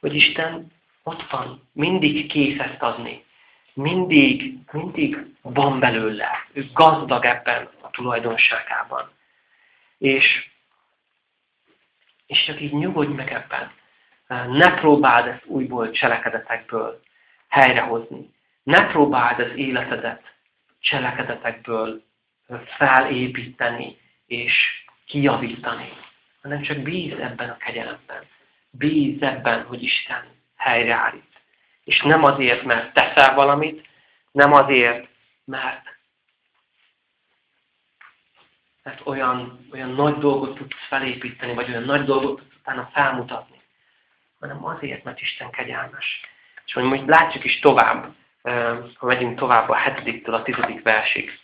hogy Isten ott van, mindig kész ezt adni. Mindig, mindig van belőle. Ő gazdag ebben a tulajdonságában. És, és csak így nyugodj meg ebben. Ne próbáld ezt újból cselekedetekből helyrehozni. Ne próbáld az életedet cselekedetekből felépíteni és kijavítani, hanem csak bíz ebben a kegyelemben. Bíz ebben, hogy Isten helyreállít. És nem azért, mert teszel valamit, nem azért, mert, mert olyan, olyan nagy dolgot tudsz felépíteni, vagy olyan nagy dolgot tudsz utána felmutatni, hanem azért, mert Isten kegyelmes. És hogy most látjuk is tovább, ha megyünk tovább a hetediktől a tizedik versig.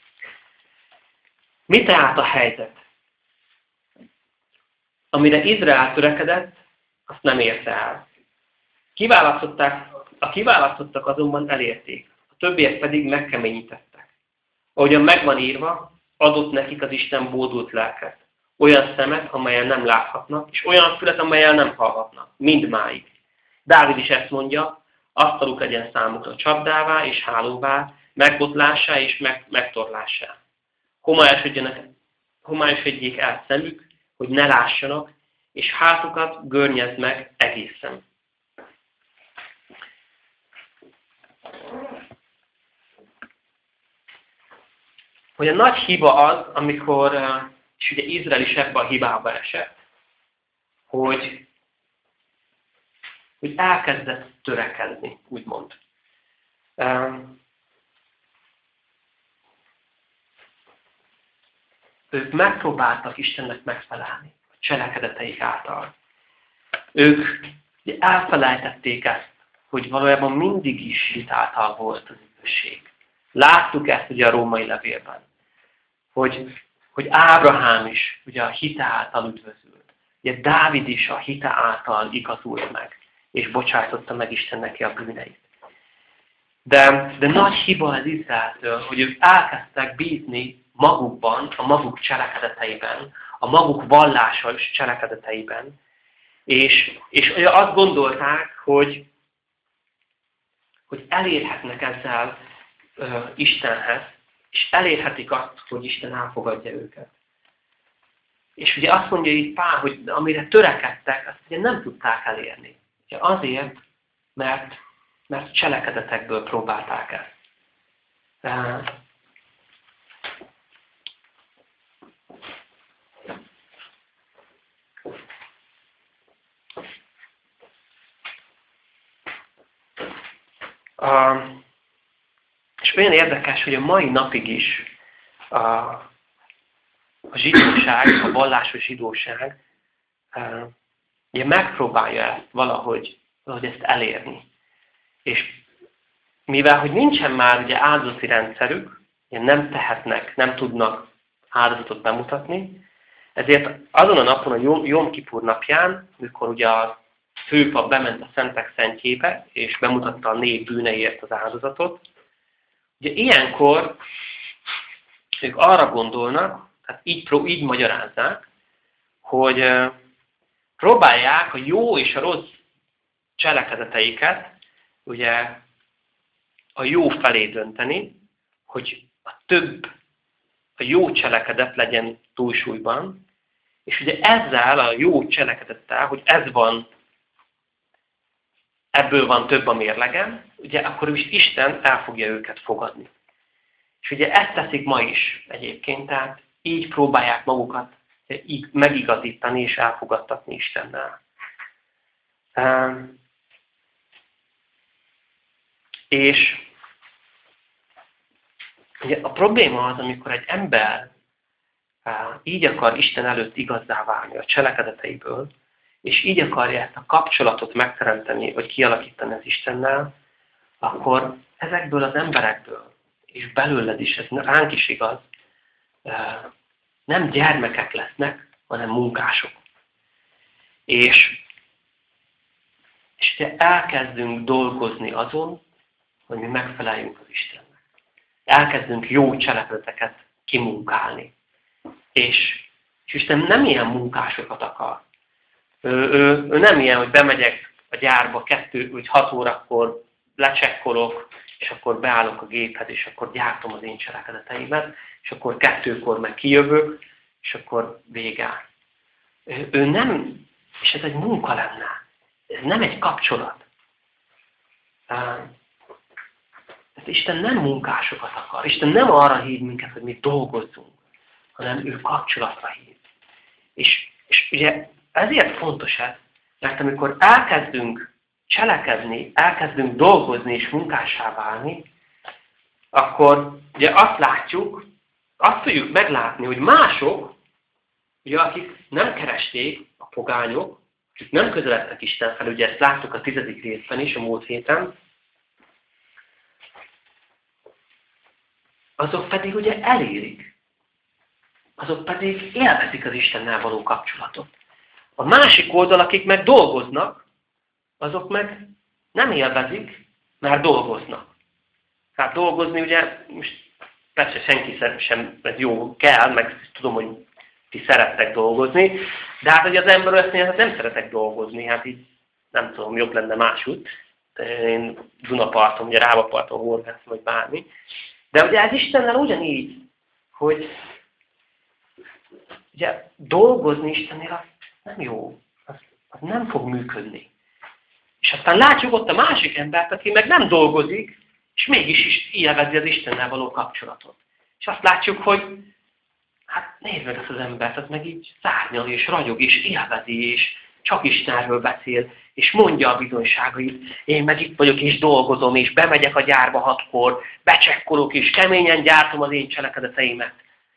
Mi tehát a helyzet? Amire Izrael törekedett, azt nem érte el. Kiválasztották, a kiválasztottak azonban elérték, a többiek pedig megkeményítettek. Ahogyan megvan írva, adott nekik az Isten bódult lelket olyan szemet, amelyen nem láthatnak, és olyan fület, amelyen nem hallhatnak, mindmáig. Dávid is ezt mondja, asztaluk legyen számukra csapdává és hálóvá, megbotlásá és meg, megtorlásá. Homályosodjék el szemük, hogy ne lássanak, és hátukat görnyezd meg egészen. Hogy a nagy hiba az, amikor és ugye Izrael is ebbe a hibába esett, hogy, hogy elkezdett törekedni, úgymond. Ők megpróbáltak Istennek megfelelni a cselekedeteik által. Ők elfelejtették ezt, hogy valójában mindig is hitáltal volt az üdvösség. Láttuk ezt ugye a római levélben, hogy hogy Ábrahám is ugye a hite által üdvözült. Ugye Dávid is a hite által igazult meg, és bocsájtotta meg Isten neki a bűneit. De, de nagy hiba az Izraeltől, hogy ők elkezdtek bízni magukban, a maguk cselekedeteiben, a maguk vallásos cselekedeteiben, És, és azt gondolták, hogy, hogy elérhetnek ezzel Istenhez, és elérhetik azt, hogy Isten elfogadja őket. És ugye azt mondja itt Pál, hogy amire törekedtek, azt ugye nem tudták elérni. Ugye azért, mert, mert cselekedetekből próbálták ezt. Uh, és olyan érdekes, hogy a mai napig is a, a zsidóság, a vallásos zsidóság ugye megpróbálja ezt valahogy, valahogy ezt elérni. És mivel, hogy nincsen már ugye áldozati rendszerük, ugye nem tehetnek, nem tudnak áldozatot bemutatni, ezért azon a napon, a Jom Kipur napján, amikor ugye a főpap bement a Szentek Szentjébe, és bemutatta a nép bűneiért az áldozatot, ugye ilyenkor ők arra gondolnak, tehát így, így magyarázzák, hogy próbálják a jó és a rossz cselekedeteiket ugye a jó felé dönteni, hogy a több, a jó cselekedet legyen túlsúlyban, és ugye ezzel a jó cselekedettel, hogy ez van, ebből van több a mérlegen, ugye akkor is Isten el fogja őket fogadni. És ugye ezt teszik ma is egyébként, tehát így próbálják magukat így megigazítani és elfogadtatni Istennel. És ugye a probléma az, amikor egy ember így akar Isten előtt igazzá válni a cselekedeteiből, és így akarja ezt a kapcsolatot megteremteni, vagy kialakítani az Istennel, akkor ezekből az emberekből, és belőled is, ez ránk is igaz, nem gyermekek lesznek, hanem munkások. És, és ugye elkezdünk dolgozni azon, hogy mi megfeleljünk az Istennek. Elkezdünk jó cselekedeteket kimunkálni. És, és Isten nem ilyen munkásokat akar. Ő, ő, ő nem ilyen, hogy bemegyek a gyárba kettő, vagy hat órakor lecsekkolok, és akkor beállok a géphez, és akkor gyártom az én cselekedeteimet, és akkor kettőkor meg kijövök, és akkor vége. Ő, ő nem, és ez egy munka lenne. Ez nem egy kapcsolat. Ez Isten nem munkásokat akar. Isten nem arra hív minket, hogy mi dolgozzunk, hanem ő kapcsolatra hív. És, és ugye ezért fontos ez, mert amikor elkezdünk cselekedni, elkezdünk dolgozni és munkássá válni, akkor ugye azt látjuk, azt tudjuk meglátni, hogy mások, ugye akik nem keresték, a pogányok, akik nem közeledtek Isten fel, ugye ezt láttuk a tizedik részben is, a múlt héten, azok pedig ugye elérik. Azok pedig élvezik az Istennel való kapcsolatot. A másik oldal, akik meg dolgoznak, azok meg nem élvezik, mert dolgoznak. Hát dolgozni ugye, most persze senki sem, ez jó kell, meg tudom, hogy ti szerettek dolgozni, de hát hogy az ember azt mondja, hát nem szeretek dolgozni, hát így nem tudom, jobb lenne másút. Én Dunaparton, ugye Rábaparton horgászom, vagy bármi. De ugye ez Istennel ugyanígy, hogy ugye dolgozni Istennél az nem jó, az, az nem fog működni. És aztán látjuk ott a másik embert, aki meg nem dolgozik, és mégis is élvezi az Istennel való kapcsolatot. És azt látjuk, hogy hát nézd meg ezt az embert, az meg így szárnyal és ragyog, és élvezi, és csak Istenről beszél, és mondja a bizonyságait. Én meg itt vagyok, és dolgozom, és bemegyek a gyárba hatkor, becsekkolok, és keményen gyártom az én cselekedeteimet.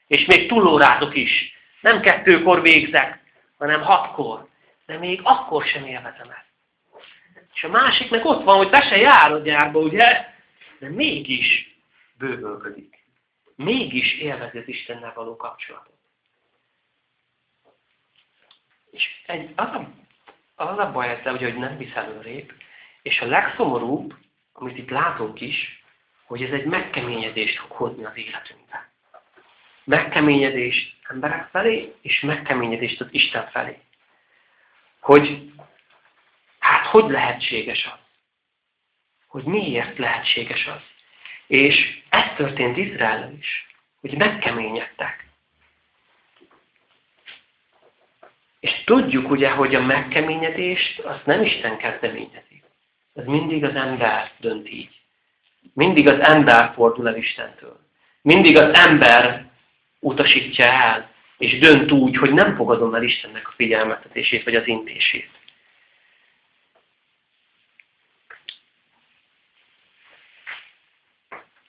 És még túlórázok is. Nem kettőkor végzek, hanem hatkor. De még akkor sem élvezem ezt. És a másik meg ott van, hogy be se jár a gyárba, ugye? De mégis bővölködik. Mégis élvezi az Istennel való kapcsolatot. És egy, az, a, az a baj ezzel, hogy nem visz előrébb, és a legszomorúbb, amit itt látunk is, hogy ez egy megkeményedést fog hozni az életünkben. Megkeményedést emberek felé, és megkeményedést az Isten felé. hogy hát hogy lehetséges az? Hogy miért lehetséges az? És ez történt Izrael is, hogy megkeményedtek. És tudjuk ugye, hogy a megkeményedést azt nem Isten kezdeményezi. Ez mindig az ember dönt így. Mindig az ember fordul el Istentől. Mindig az ember utasítja el, és dönt úgy, hogy nem fogadom el Istennek a figyelmetetését, vagy az intését.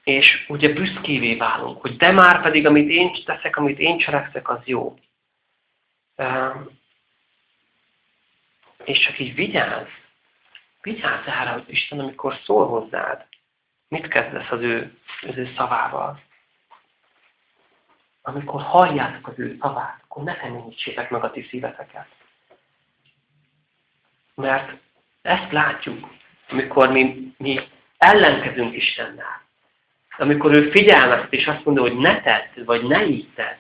És ugye büszkévé válunk, hogy de már pedig, amit én teszek, amit én cselekszek, az jó. És csak így vigyázz, vigyázz erre, hogy Isten, amikor szól hozzád, mit kezdesz az ő, az ő szavával. Amikor halljátok az ő szavát, akkor ne keményítsétek meg a ti szíveteket. Mert ezt látjuk, amikor mi, mi ellenkezünk Istennel. Amikor ő figyelmeztet, és azt mondja, hogy ne tedd, vagy ne így tedd,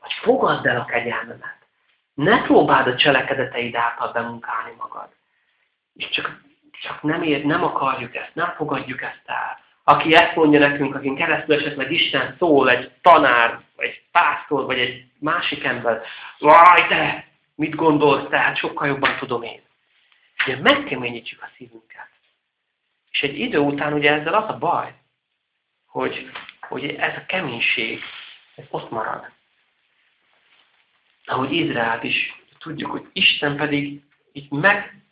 vagy fogadd el a kegyelmemet. Ne próbáld a cselekedeteid által bemunkálni magad. És csak, csak nem, ér, nem akarjuk ezt, nem fogadjuk ezt el. Aki ezt mondja nekünk, akin keresztül esetleg Isten szól, egy tanár, pásztor, vagy egy másik ember, vaj te, mit gondolsz, tehát sokkal jobban tudom én. Ugye megkeményítjük a szívünket. És egy idő után ugye ezzel az a baj, hogy, hogy ez a keménység, ez ott marad ahogy Izraelt is tudjuk, hogy Isten pedig így meg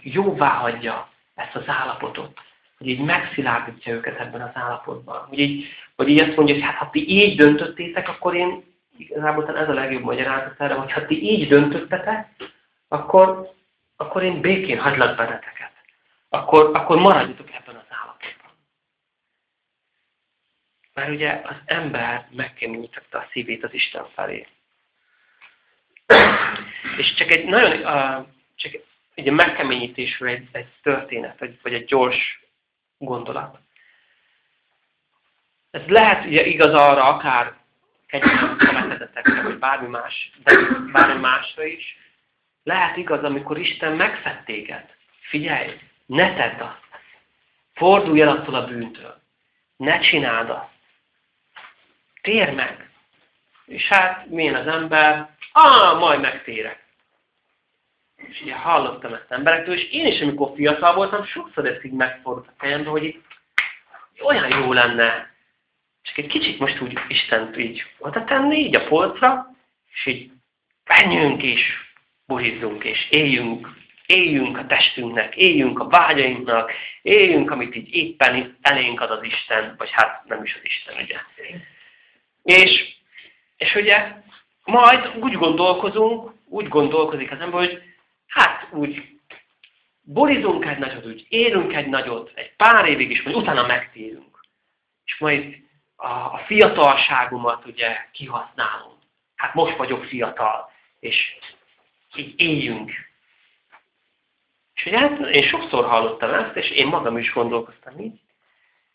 jóvá hagyja ezt az állapotot, hogy így megszilárdítja őket ebben az állapotban. Hogy így, hogy így azt mondja, hogy hát ha ti így döntöttétek, akkor én, igazából ez a legjobb magyarázat erre, hogy ha ti így döntöttetek, akkor, akkor én békén hagylak benneteket. Akkor, akkor maradjatok ebben az állapotban. Mert ugye az ember megkeményítette a szívét az Isten felé. És csak egy nagyon, uh, csak egy megkeményítésről egy, egy történet, vagy, vagy egy gyors gondolat. Ez lehet ugye igaz arra, akár kegyelmetetekre, vagy bármi más, de bármi másra is. Lehet igaz, amikor Isten megszed téged. Figyelj, ne tedd azt. Fordulj el attól a bűntől. Ne csináld azt. Tér meg. És hát milyen az ember? Ah, majd megtérek. És ugye hallottam ezt emberektől, és én is, amikor fiatal voltam, sokszor ezt így megfordult a fejembe, hogy itt olyan jó lenne, csak egy kicsit most úgy Istent így oda tenni, így a polcra, és így menjünk és burizzunk, és éljünk, éljünk a testünknek, éljünk a vágyainknak, éljünk, amit így éppen elénk ad az Isten, vagy hát nem is az Isten, ugye. És, és ugye majd úgy gondolkozunk, úgy gondolkozik az ember, hogy úgy borizunk egy nagyot, úgy élünk egy nagyot, egy pár évig is, majd utána megtérünk. És majd a, a fiatalságomat ugye kihasználom. Hát most vagyok fiatal, és így éljünk. És ugye hát én sokszor hallottam ezt, és én magam is gondolkoztam így,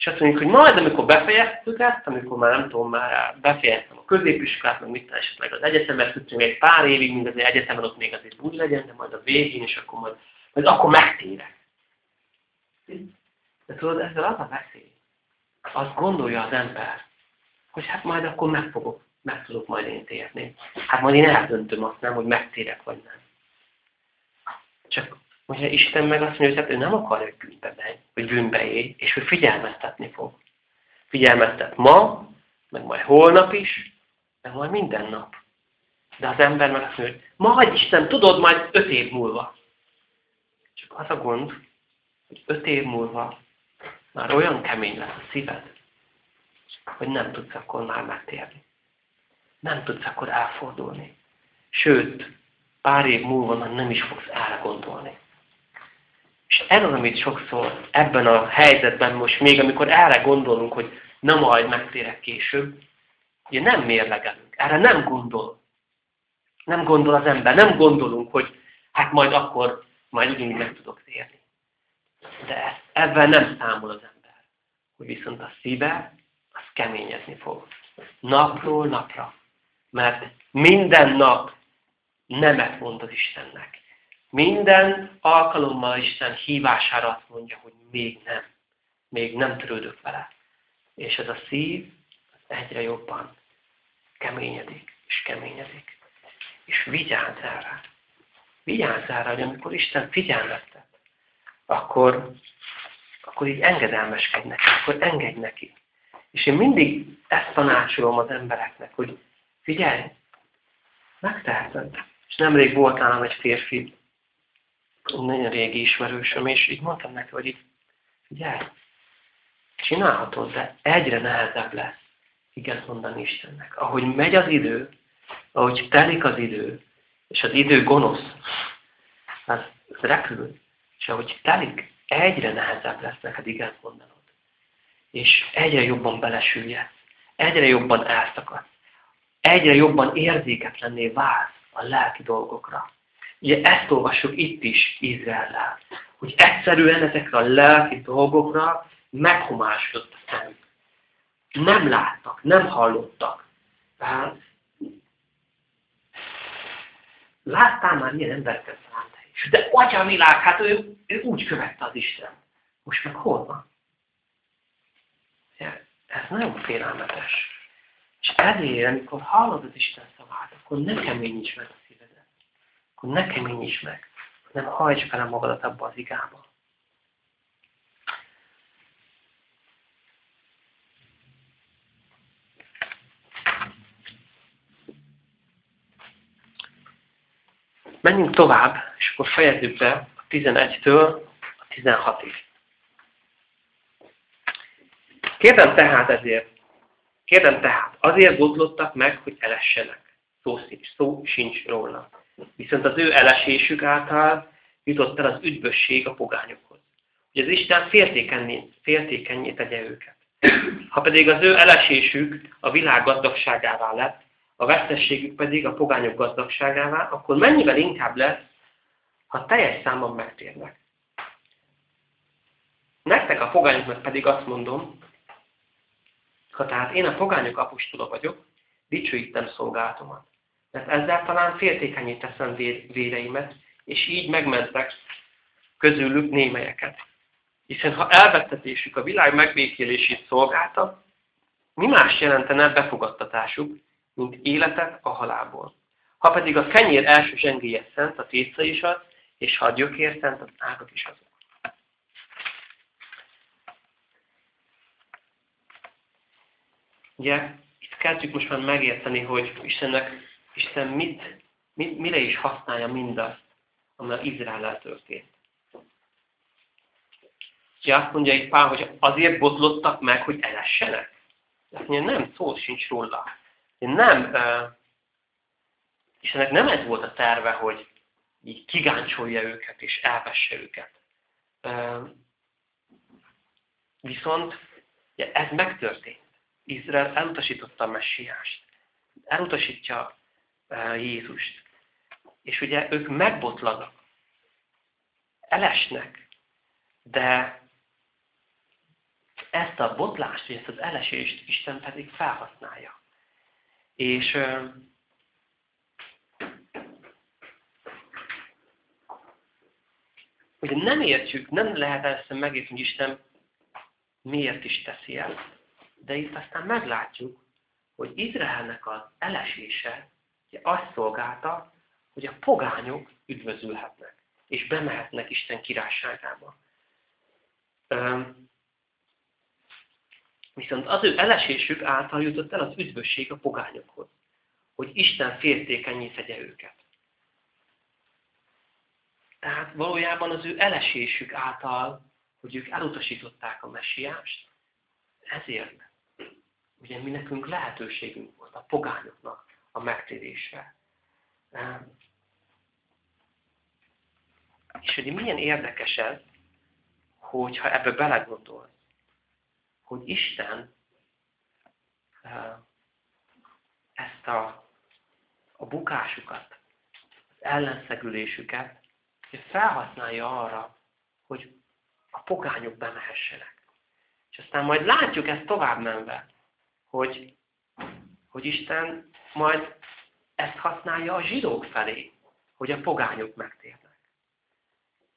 és azt mondjuk, hogy majd, amikor befejeztük ezt, amikor már nem tudom, már befejeztem a középiskolát, meg mit esetleg az egyetemet, tudtunk egy pár évig, mint az egyetemen ott még azért úgy legyen, de majd a végén, és akkor majd, majd akkor megtérek. De tudod, ezzel az a veszély. Azt gondolja az ember, hogy hát majd akkor meg fogok, meg tudok majd én térni. Hát majd én eldöntöm azt nem, hogy megtérek vagy nem. Csak Hogyha Isten meg azt mondja, hogy hát ő nem akar, hogy bűnbe menj, hogy bűnbe élj, és ő figyelmeztetni fog. Figyelmeztet ma, meg majd holnap is, meg majd minden nap. De az ember meg azt mondja, hogy majd Isten, tudod, majd öt év múlva. Csak az a gond, hogy öt év múlva már olyan kemény lesz a szíved, hogy nem tudsz akkor már megtérni. Nem tudsz akkor elfordulni. Sőt, pár év múlva már nem is fogsz elgondolni. És ez az, amit sokszor ebben a helyzetben most még, amikor erre gondolunk, hogy na majd megtérek később, ugye nem mérlegelünk, erre nem gondol. Nem gondol az ember, nem gondolunk, hogy hát majd akkor majd ugyanúgy meg tudok térni. De ebben nem számol az ember, hogy viszont a szíve az keményezni fog. Napról napra. Mert minden nap nemet mond az Istennek. Minden alkalommal Isten hívására azt mondja, hogy még nem. Még nem törődök vele. És ez a szív egyre jobban keményedik, és keményedik. És vigyázz erre. Vigyázz erre, hogy amikor Isten figyelmeztet, akkor, akkor így engedelmeskedj neki, akkor engedj neki. És én mindig ezt tanácsolom az embereknek, hogy figyelj, megteheted. És nemrég volt nálam egy férfi, nagyon régi ismerősöm, és így mondtam neki, hogy így, figyelj, csinálhatod, de egyre nehezebb lesz igent mondani Istennek. Ahogy megy az idő, ahogy telik az idő, és az idő gonosz, az repül, és ahogy telik, egyre nehezebb lesz neked igent mondanod. És egyre jobban belesüljetsz, egyre jobban elszakadsz, egyre jobban érzéketlenné válsz a lelki dolgokra. Ugye ezt olvassuk itt is Izraellel, hogy egyszerűen ezekre a lelki dolgokra meghomásodott a szemük. Nem láttak, nem hallottak. Láttál már ilyen embereket te is. De atya világ, hát ő, ő úgy követte az Isten. Most meg hol van? Ez nagyon félelmetes. És ezért, amikor hallod az Isten szavát, akkor ne keményíts meg a Akkor ne keményíts meg, hanem hajts bele magadat abba az igába. Menjünk tovább, és akkor fejezzük be a 11-től a 16-ig. Kérdem tehát ezért, kérdem tehát, azért botlottak meg, hogy elessenek. Szó szó sincs róla. Viszont az ő elesésük által jutott el az üdvösség a pogányokhoz. Hogy az Isten féltékenyé, féltékenyé tegye őket. Ha pedig az ő elesésük a világ gazdagságává lett, a vesztességük pedig a pogányok gazdagságává, akkor mennyivel inkább lesz, ha teljes számban megtérnek. Nektek a pogányoknak pedig azt mondom, ha tehát én a pogányok apostola vagyok, dicsőítem szolgálatomat. Mert ezzel talán féltékenyé teszem véreimet, és így megmentek közülük némelyeket. Hiszen ha elvettetésük a világ megbékélését szolgálta, mi más jelentene befogadtatásuk, mint életet a halálból. Ha pedig a kenyér első zsengéje szent, a tészta is az, és ha a gyökér szent, az ágak is azok. Ugye, itt kezdjük most már megérteni, hogy Istennek, Isten mit, mit, mire is használja mindazt, ami az Izrael történt. Ugye azt mondja itt Pál, hogy azért botlottak meg, hogy elessenek. Azt mondja, nem, szó sincs róla. Nem, és ennek nem ez volt a terve, hogy így kigáncsolja őket és elvesse őket. Viszont ez megtörtént. Izrael elutasította a messiást. Elutasítja Jézust. És ugye ők megbotlanak. Elesnek. De ezt a botlást, vagy ezt az elesést Isten pedig felhasználja. És ugye nem értjük, nem lehet ezt megérteni, hogy Isten miért is teszi el. De itt aztán meglátjuk, hogy Izraelnek az elesése azt szolgálta, hogy a pogányok üdvözülhetnek, és bemehetnek Isten királyságába. Viszont az ő elesésük által jutott el az üdvösség a pogányokhoz, hogy Isten féltékenyé tegye őket. Tehát valójában az ő elesésük által, hogy ők elutasították a messiást, ezért ugye mi nekünk lehetőségünk volt a pogányoknak a megtérésre. És hogy milyen érdekes ez, hogyha ebbe belegondolsz, hogy Isten ezt a, a bukásukat, az ellenszegülésüket felhasználja arra, hogy a pogányok bemehessenek. És aztán majd látjuk ezt tovább menve, hogy, hogy Isten majd ezt használja a zsidók felé, hogy a pogányok megtérnek.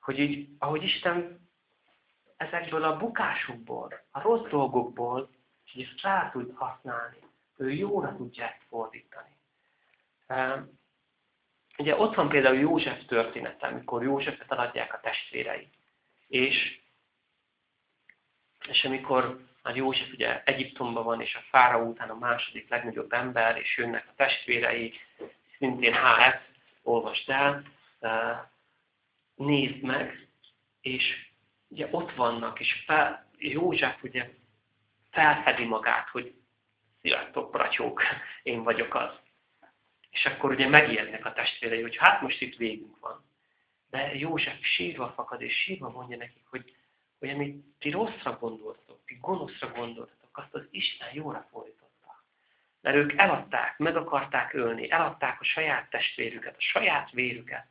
Hogy így, ahogy Isten ezekből a bukásokból, a rossz dolgokból, ezt fel tud használni, ő jóra tudja ezt fordítani. Ugye ott van például József története, amikor Józsefet eladják a testvérei. És, és amikor már József ugye Egyiptomban van, és a fára után a második legnagyobb ember, és jönnek a testvérei, szintén HF, olvasd el, nézd meg, és ugye ott vannak, és fel, József ugye felfedi magát, hogy sziasztok, bratyók, én vagyok az. És akkor ugye megijednek a testvérei, hogy hát most itt végünk van. De József sírva fakad, és sírva mondja nekik, hogy, hogy amit ti rosszra gondoltok, ti gonoszra gondoltok, azt az Isten jóra fordította. Mert ők eladták, meg akarták ölni, eladták a saját testvérüket, a saját vérüket.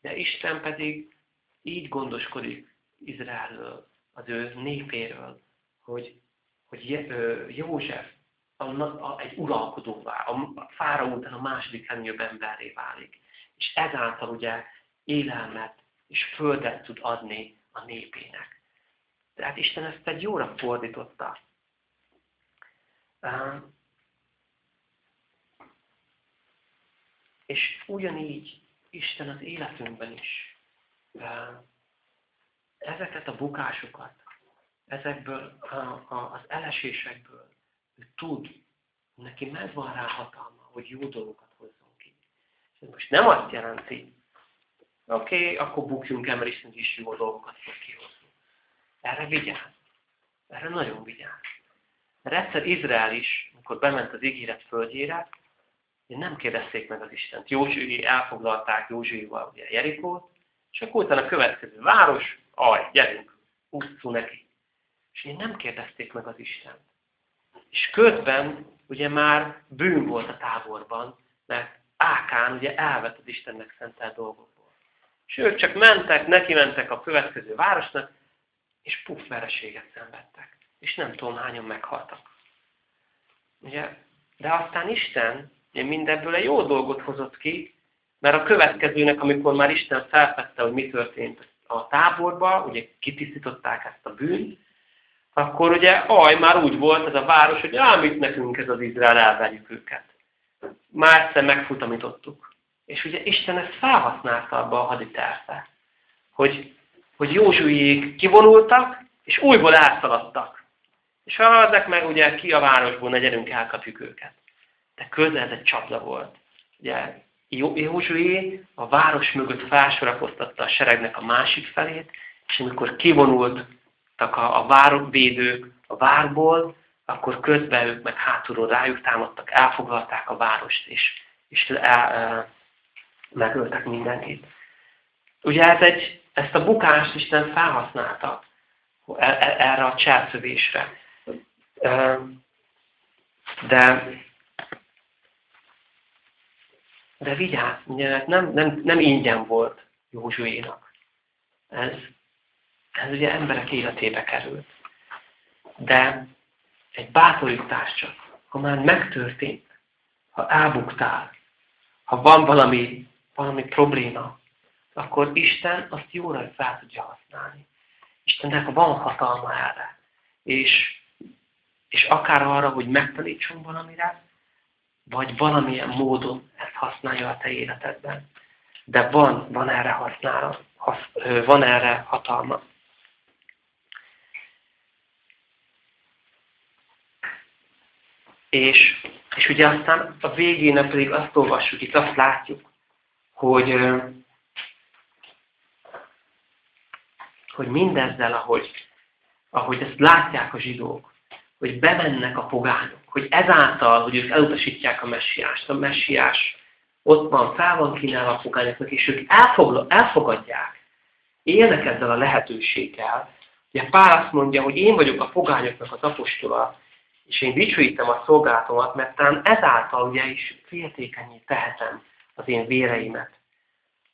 De Isten pedig így gondoskodik Izraelről, az ő népéről, hogy, hogy József a, a, egy uralkodóvá, a fára után a második legnagyobb emberré válik. És ezáltal ugye élelmet és földet tud adni a népének. Tehát Isten ezt egy jóra fordította. És ugyanígy Isten az életünkben is ezeket a bukásokat, ezekből az elesésekből ő tud, neki megvan rá hatalma, hogy jó dolgokat hozzon ki. És ez most nem azt jelenti, oké, okay, akkor bukjunk mert Isten is jó dolgokat fog kihozni. Erre vigyázz. Erre nagyon vigyázz. Mert egyszer Izrael is, amikor bement az ígéret földjére, nem kérdezték meg az Istent. Józsué elfoglalták Józsuéval ugye Jerikót, és akkor utána a következő város, aj, gyerünk, ússzú neki. És én nem kérdezték meg az Istent. És közben ugye már bűn volt a táborban, mert Ákán ugye elvett az Istennek szentelt dolgokból. És ők csak mentek, neki mentek a következő városnak, és puff vereséget szenvedtek. És nem tudom hányan meghaltak. Ugye? De aztán Isten ugye mindebből egy jó dolgot hozott ki, mert a következőnek, amikor már Isten felfedte, hogy mi történt a táborba, ugye kitisztították ezt a bűnt, akkor ugye aj, már úgy volt ez a város, hogy ám mit nekünk ez az Izrael, elverjük őket. Már egyszer megfutamítottuk. És ugye Isten ezt felhasználta abba a haditervbe, hogy, hogy Józsuiék kivonultak, és újból elszaladtak. És ha ezek meg ugye ki a városból, ne elkapjuk őket. De közben ez egy csapda volt. Ugye Józsué a város mögött felsorakoztatta a seregnek a másik felét, és amikor kivonult a, a várvédők a várból, akkor közben ők meg hátulról rájuk támadtak, elfoglalták a várost, és, és el, e, megöltek mindenkit. Ugye ez egy, ezt a bukást Isten felhasználta e, e, erre a cselszövésre. De, de vigyázz, ugye nem, nem, nem ingyen volt Józsuénak. Ez, ez ugye emberek életébe került. De egy bátorítás csak, ha már megtörtént, ha elbuktál, ha van valami, valami probléma, akkor Isten azt jóra fel tudja használni. Istennek van hatalma erre. És, és akár arra, hogy megtanítson valamire, vagy valamilyen módon ezt használja a te életedben. De van, van erre használat, van erre hatalma. És, és ugye aztán a végén pedig azt olvassuk, itt azt látjuk, hogy, hogy mindezzel, ahogy, ahogy ezt látják a zsidók, hogy bemennek a pogányok, hogy ezáltal, hogy ők elutasítják a messiást, a messiás ott van, fel van kínálva a pogányoknak, és ők elfogadják, élnek ezzel a lehetőséggel. Ugye Pál azt mondja, hogy én vagyok a pogányoknak az apostola, és én dicsőítem a szolgálatomat, mert talán ezáltal ugye is féltékenyé tehetem az én véreimet.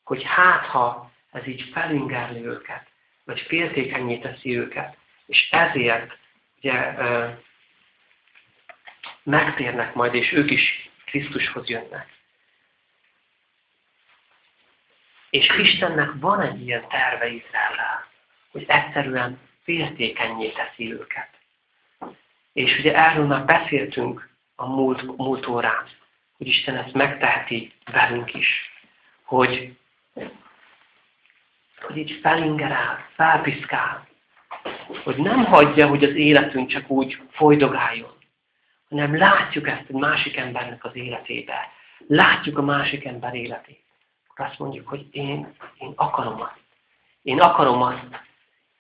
Hogy hát, ha ez így felingerli őket, vagy féltékenyé teszi őket, és ezért ugye megtérnek majd, és ők is Krisztushoz jönnek. És Istennek van egy ilyen terve Izraellel, hogy egyszerűen féltékenyé teszi őket. És ugye erről már beszéltünk a múlt, múlt órán, hogy Isten ezt megteheti velünk is, hogy, hogy így felingerál, felpiszkál, hogy nem hagyja, hogy az életünk csak úgy folydogáljon, hanem látjuk ezt egy másik embernek az életébe. Látjuk a másik ember életét. Akkor azt mondjuk, hogy én, én akarom azt. Én akarom azt.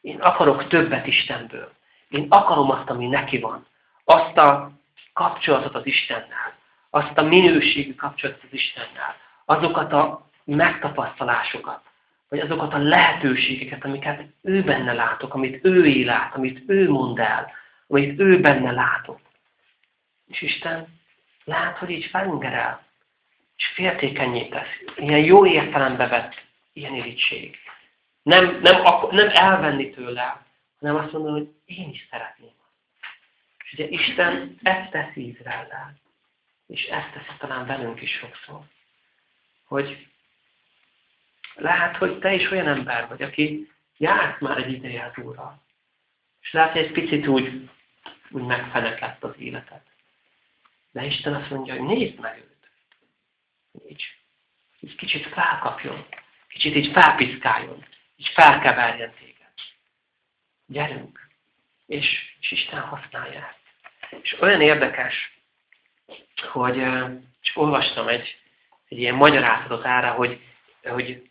Én akarok többet Istenből. Én akarom azt, ami neki van. Azt a kapcsolatot az Istennel. Azt a minőségű kapcsolatot az Istennel. Azokat a megtapasztalásokat, vagy azokat a lehetőségeket, amiket ő benne látok, amit ő él át, amit ő mond el, amit ő benne látok. És Isten lát, hogy így felingerel, és féltékenyé tesz. Ilyen jó értelembe vett ilyen irítség. Nem, nem, nem elvenni tőle, hanem azt mondani, hogy én is szeretném. És ugye Isten ezt teszi Izraellel. És ezt teszi talán velünk is sokszor. Hogy lehet, hogy te is olyan ember vagy, aki járt már egy ideje az Úrral. És lehet, hogy egy picit úgy, úgy megfeneklett az életed. De Isten azt mondja, hogy nézd meg őt. Így, így kicsit felkapjon, kicsit így felpiszkáljon, így felkeverjen téged. Gyerünk! És, és Isten használja ezt. És olyan érdekes, hogy és olvastam egy, egy ilyen magyarázatot ára, hogy, hogy,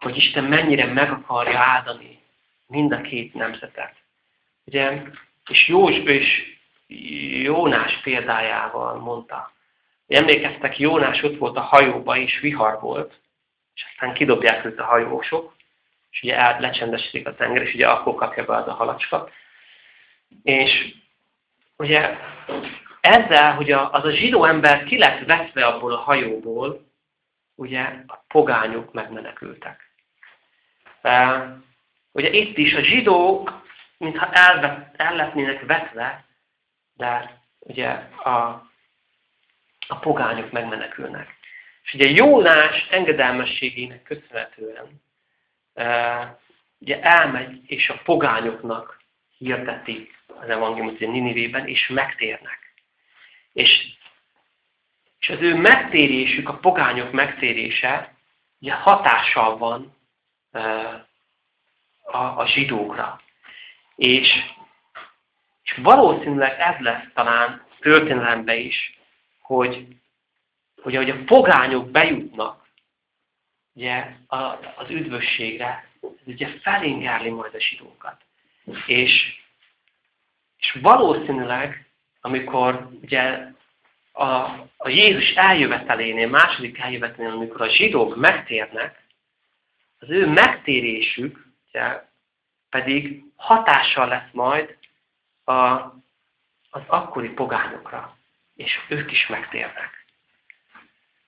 hogy Isten mennyire meg akarja áldani mind a két nemzetet. Ugye, és Jós és Jónás példájával mondta. Emlékeztek, Jónás ott volt a hajóba, és vihar volt, és aztán kidobják őt a hajósok, és ugye lecsendesedik a tenger, és ugye akkor kapja be az a halacska. És ugye ezzel, hogy az a zsidó ember ki lett veszve abból a hajóból, ugye a pogányok megmenekültek. Ugye itt is a zsidók, mintha el, el letnének vetve, de ugye a, a pogányok megmenekülnek. És ugye Jónás engedelmességének köszönhetően e, ugye elmegy, és a pogányoknak hirdeti az evangéliumot Ninivében, és megtérnek. És, és az ő megtérésük, a pogányok megtérése ugye hatással van a, a zsidókra. És és valószínűleg ez lesz talán történelembe is, hogy, hogy ahogy a pogányok bejutnak ugye, az üdvösségre, ez ugye felingerli majd a zsidókat. És, és valószínűleg, amikor ugye a, a Jézus eljövetelénél, második eljövetelénél, amikor a zsidók megtérnek, az ő megtérésük ugye, pedig hatással lesz majd a, az akkori pogányokra, és ők is megtérnek.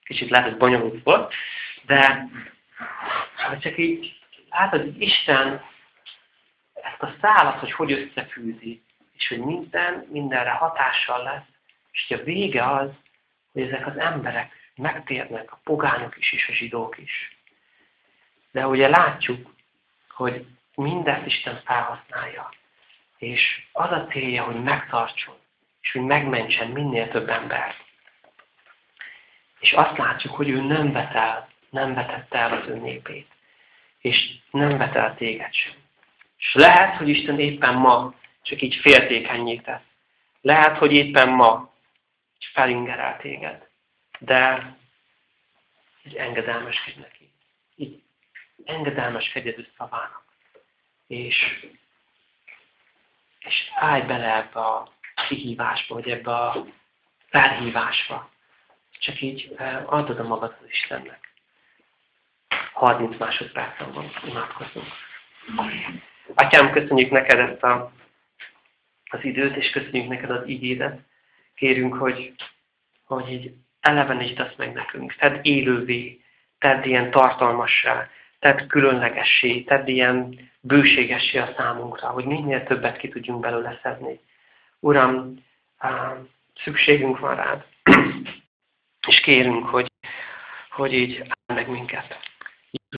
Kicsit lehet, hogy bonyolult volt, de ha csak így látod, hogy Isten ezt a szálat, hogy hogy összefűzi, és hogy minden, mindenre hatással lesz, és a vége az, hogy ezek az emberek megtérnek, a pogányok is, és a zsidók is. De ugye látjuk, hogy mindezt Isten felhasználja. És az a célja, hogy megtartson, és hogy megmentsen minél több embert. És azt látjuk, hogy ő nem vetel, nem vetette el az ő népét. És nem vetel téged sem. És lehet, hogy Isten éppen ma csak így féltékenyé. Lehet, hogy éppen ma így felingerel téged. De így engedelmeskedj neki. Így engedelmeskedj az szavának. És és állj bele ebbe a kihívásba, vagy ebbe a felhívásba. Csak így eh, adod a magad az Istennek. 30 másodpercen van, imádkozunk. Atyám, köszönjük neked ezt a, az időt, és köszönjük neked az igédet. Kérünk, hogy, hogy így elevenítsd meg nekünk, tedd élővé, tedd ilyen tartalmassá, tedd különlegessé, tedd ilyen bőségessé a számunkra, hogy minél többet ki tudjunk belőle szedni. Uram, szükségünk van rád, és kérünk, hogy, hogy így áll meg minket.